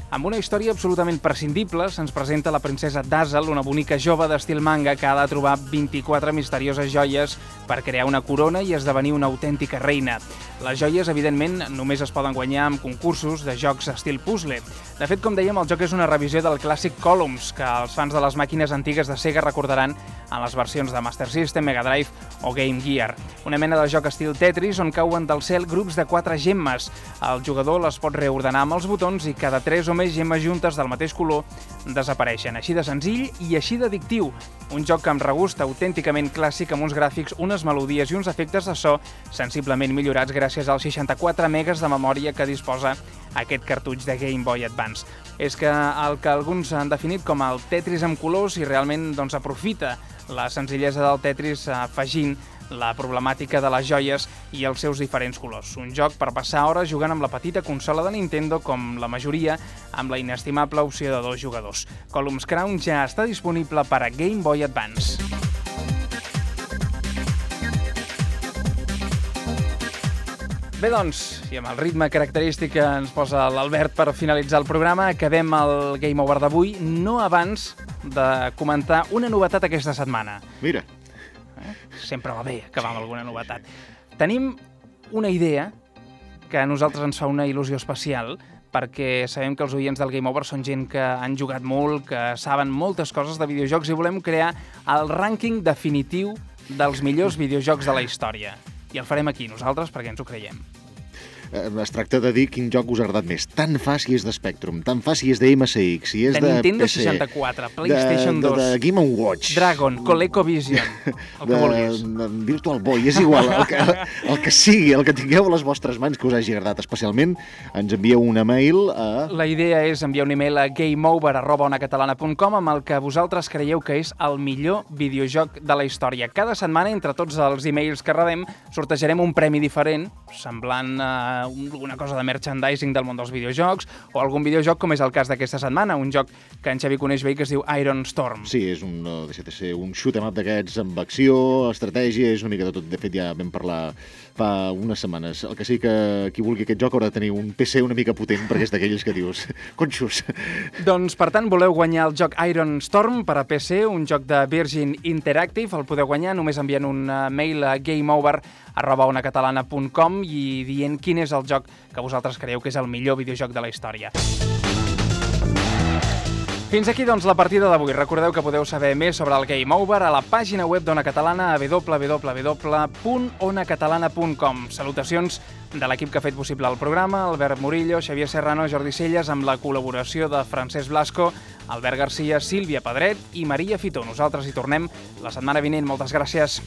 Amb una història absolutament prescindible, se'ns presenta la princesa Dazzle, una bonica jove d'estil manga que ha de trobar 24 misterioses joies per crear una corona i esdevenir una autèntica reina. Les joies, evidentment, només es poden guanyar amb concursos de jocs estil puzzle. De fet, com dèiem, el joc és una revisió del clàssic Columns, que els fans de les màquines antigues de Sega recordaran en les versions de Master System, Mega Drive o Game Gear. Una mena de joc estil Tetris on cauen del cel grups de quatre gemmes. El jugador les pot reordenar amb els botons i cada tres o més gemmes juntes del mateix color desapareixen. Així de senzill i així d'addictiu. Un joc amb regust autènticament clàssic amb uns gràfics, unes melodies i uns efectes de so sensiblement millorats gràcies als 64 megas de memòria que disposa aquest cartutx de Game Boy Advance. És que el que alguns han definit com el Tetris amb colors i realment doncs, aprofita la senzillesa del Tetris afegint la problemàtica de les joies i els seus diferents colors. Un joc per passar hores jugant amb la petita consola de Nintendo, com la majoria, amb la inestimable opció de dos jugadors. Columns Crown ja està disponible per a Game Boy Advance. Bé, doncs, i amb el ritme característic que ens posa l'Albert per finalitzar el programa, acabem el Game Over d'avui, no abans de comentar una novetat aquesta setmana. Mira, Sempre va bé acabar amb alguna novetat. Tenim una idea que a nosaltres ens fa una il·lusió especial perquè sabem que els oients del Game Over són gent que han jugat molt, que saben moltes coses de videojocs i volem crear el rànquing definitiu dels millors videojocs de la història. I el farem aquí, nosaltres, perquè ens ho creiem. Eh, es tracta de dir quin joc us ha agradat més. Tant fa si és de Spectrum, tant fa si és de MSX, si és De de, Nintendo PC, 64, PlayStation de, 2, de, de Game Watch, Dragon, ColecoVision, el que de, vulguis. de Virtual Boy, és igual, el que, el que sigui, el que tingueu a les vostres mans que us hagi agradat especialment, ens envieu una mail a... La idea és enviar un email a gameover.onacatalana.com amb el que vosaltres creieu que és el millor videojoc de la història. Cada setmana, entre tots els emails que rebem, sortejarem un premi diferent, semblant a un- una cosa de merchandising del món dels videojocs, o algun videojoc com és el cas d'aquesta setmana, un joc que en Xavi coneix bé que es diu Iron Storm. Sí, és un, deixa de ser un shoot 'em up d'aquests amb acció, estratègia, és una mica de tot. De fet, ja vam parlar fa unes setmanes. El que sí que qui vulgui aquest joc haurà de tenir un PC una mica potent, perquè és d'aquells que dius, conxos. Doncs, per tant, voleu guanyar el joc Iron Storm per a PC, un joc de Virgin Interactive. El podeu guanyar només enviant un eh, mail a gameover.onacatalana.com i dient quin és el joc que vosaltres creieu que és el millor videojoc de la història. Fins aquí, doncs, la partida d'avui. Recordeu que podeu saber més sobre el Game Over a la pàgina web d'Ona Catalana a www.onacatalana.com. Salutacions de l'equip que ha fet possible el programa, Albert Murillo, Xavier Serrano, Jordi Celles, amb la col·laboració de Francesc Blasco, Albert Garcia, Sílvia Pedret i Maria Fitó. Nosaltres hi tornem la setmana vinent. Moltes gràcies.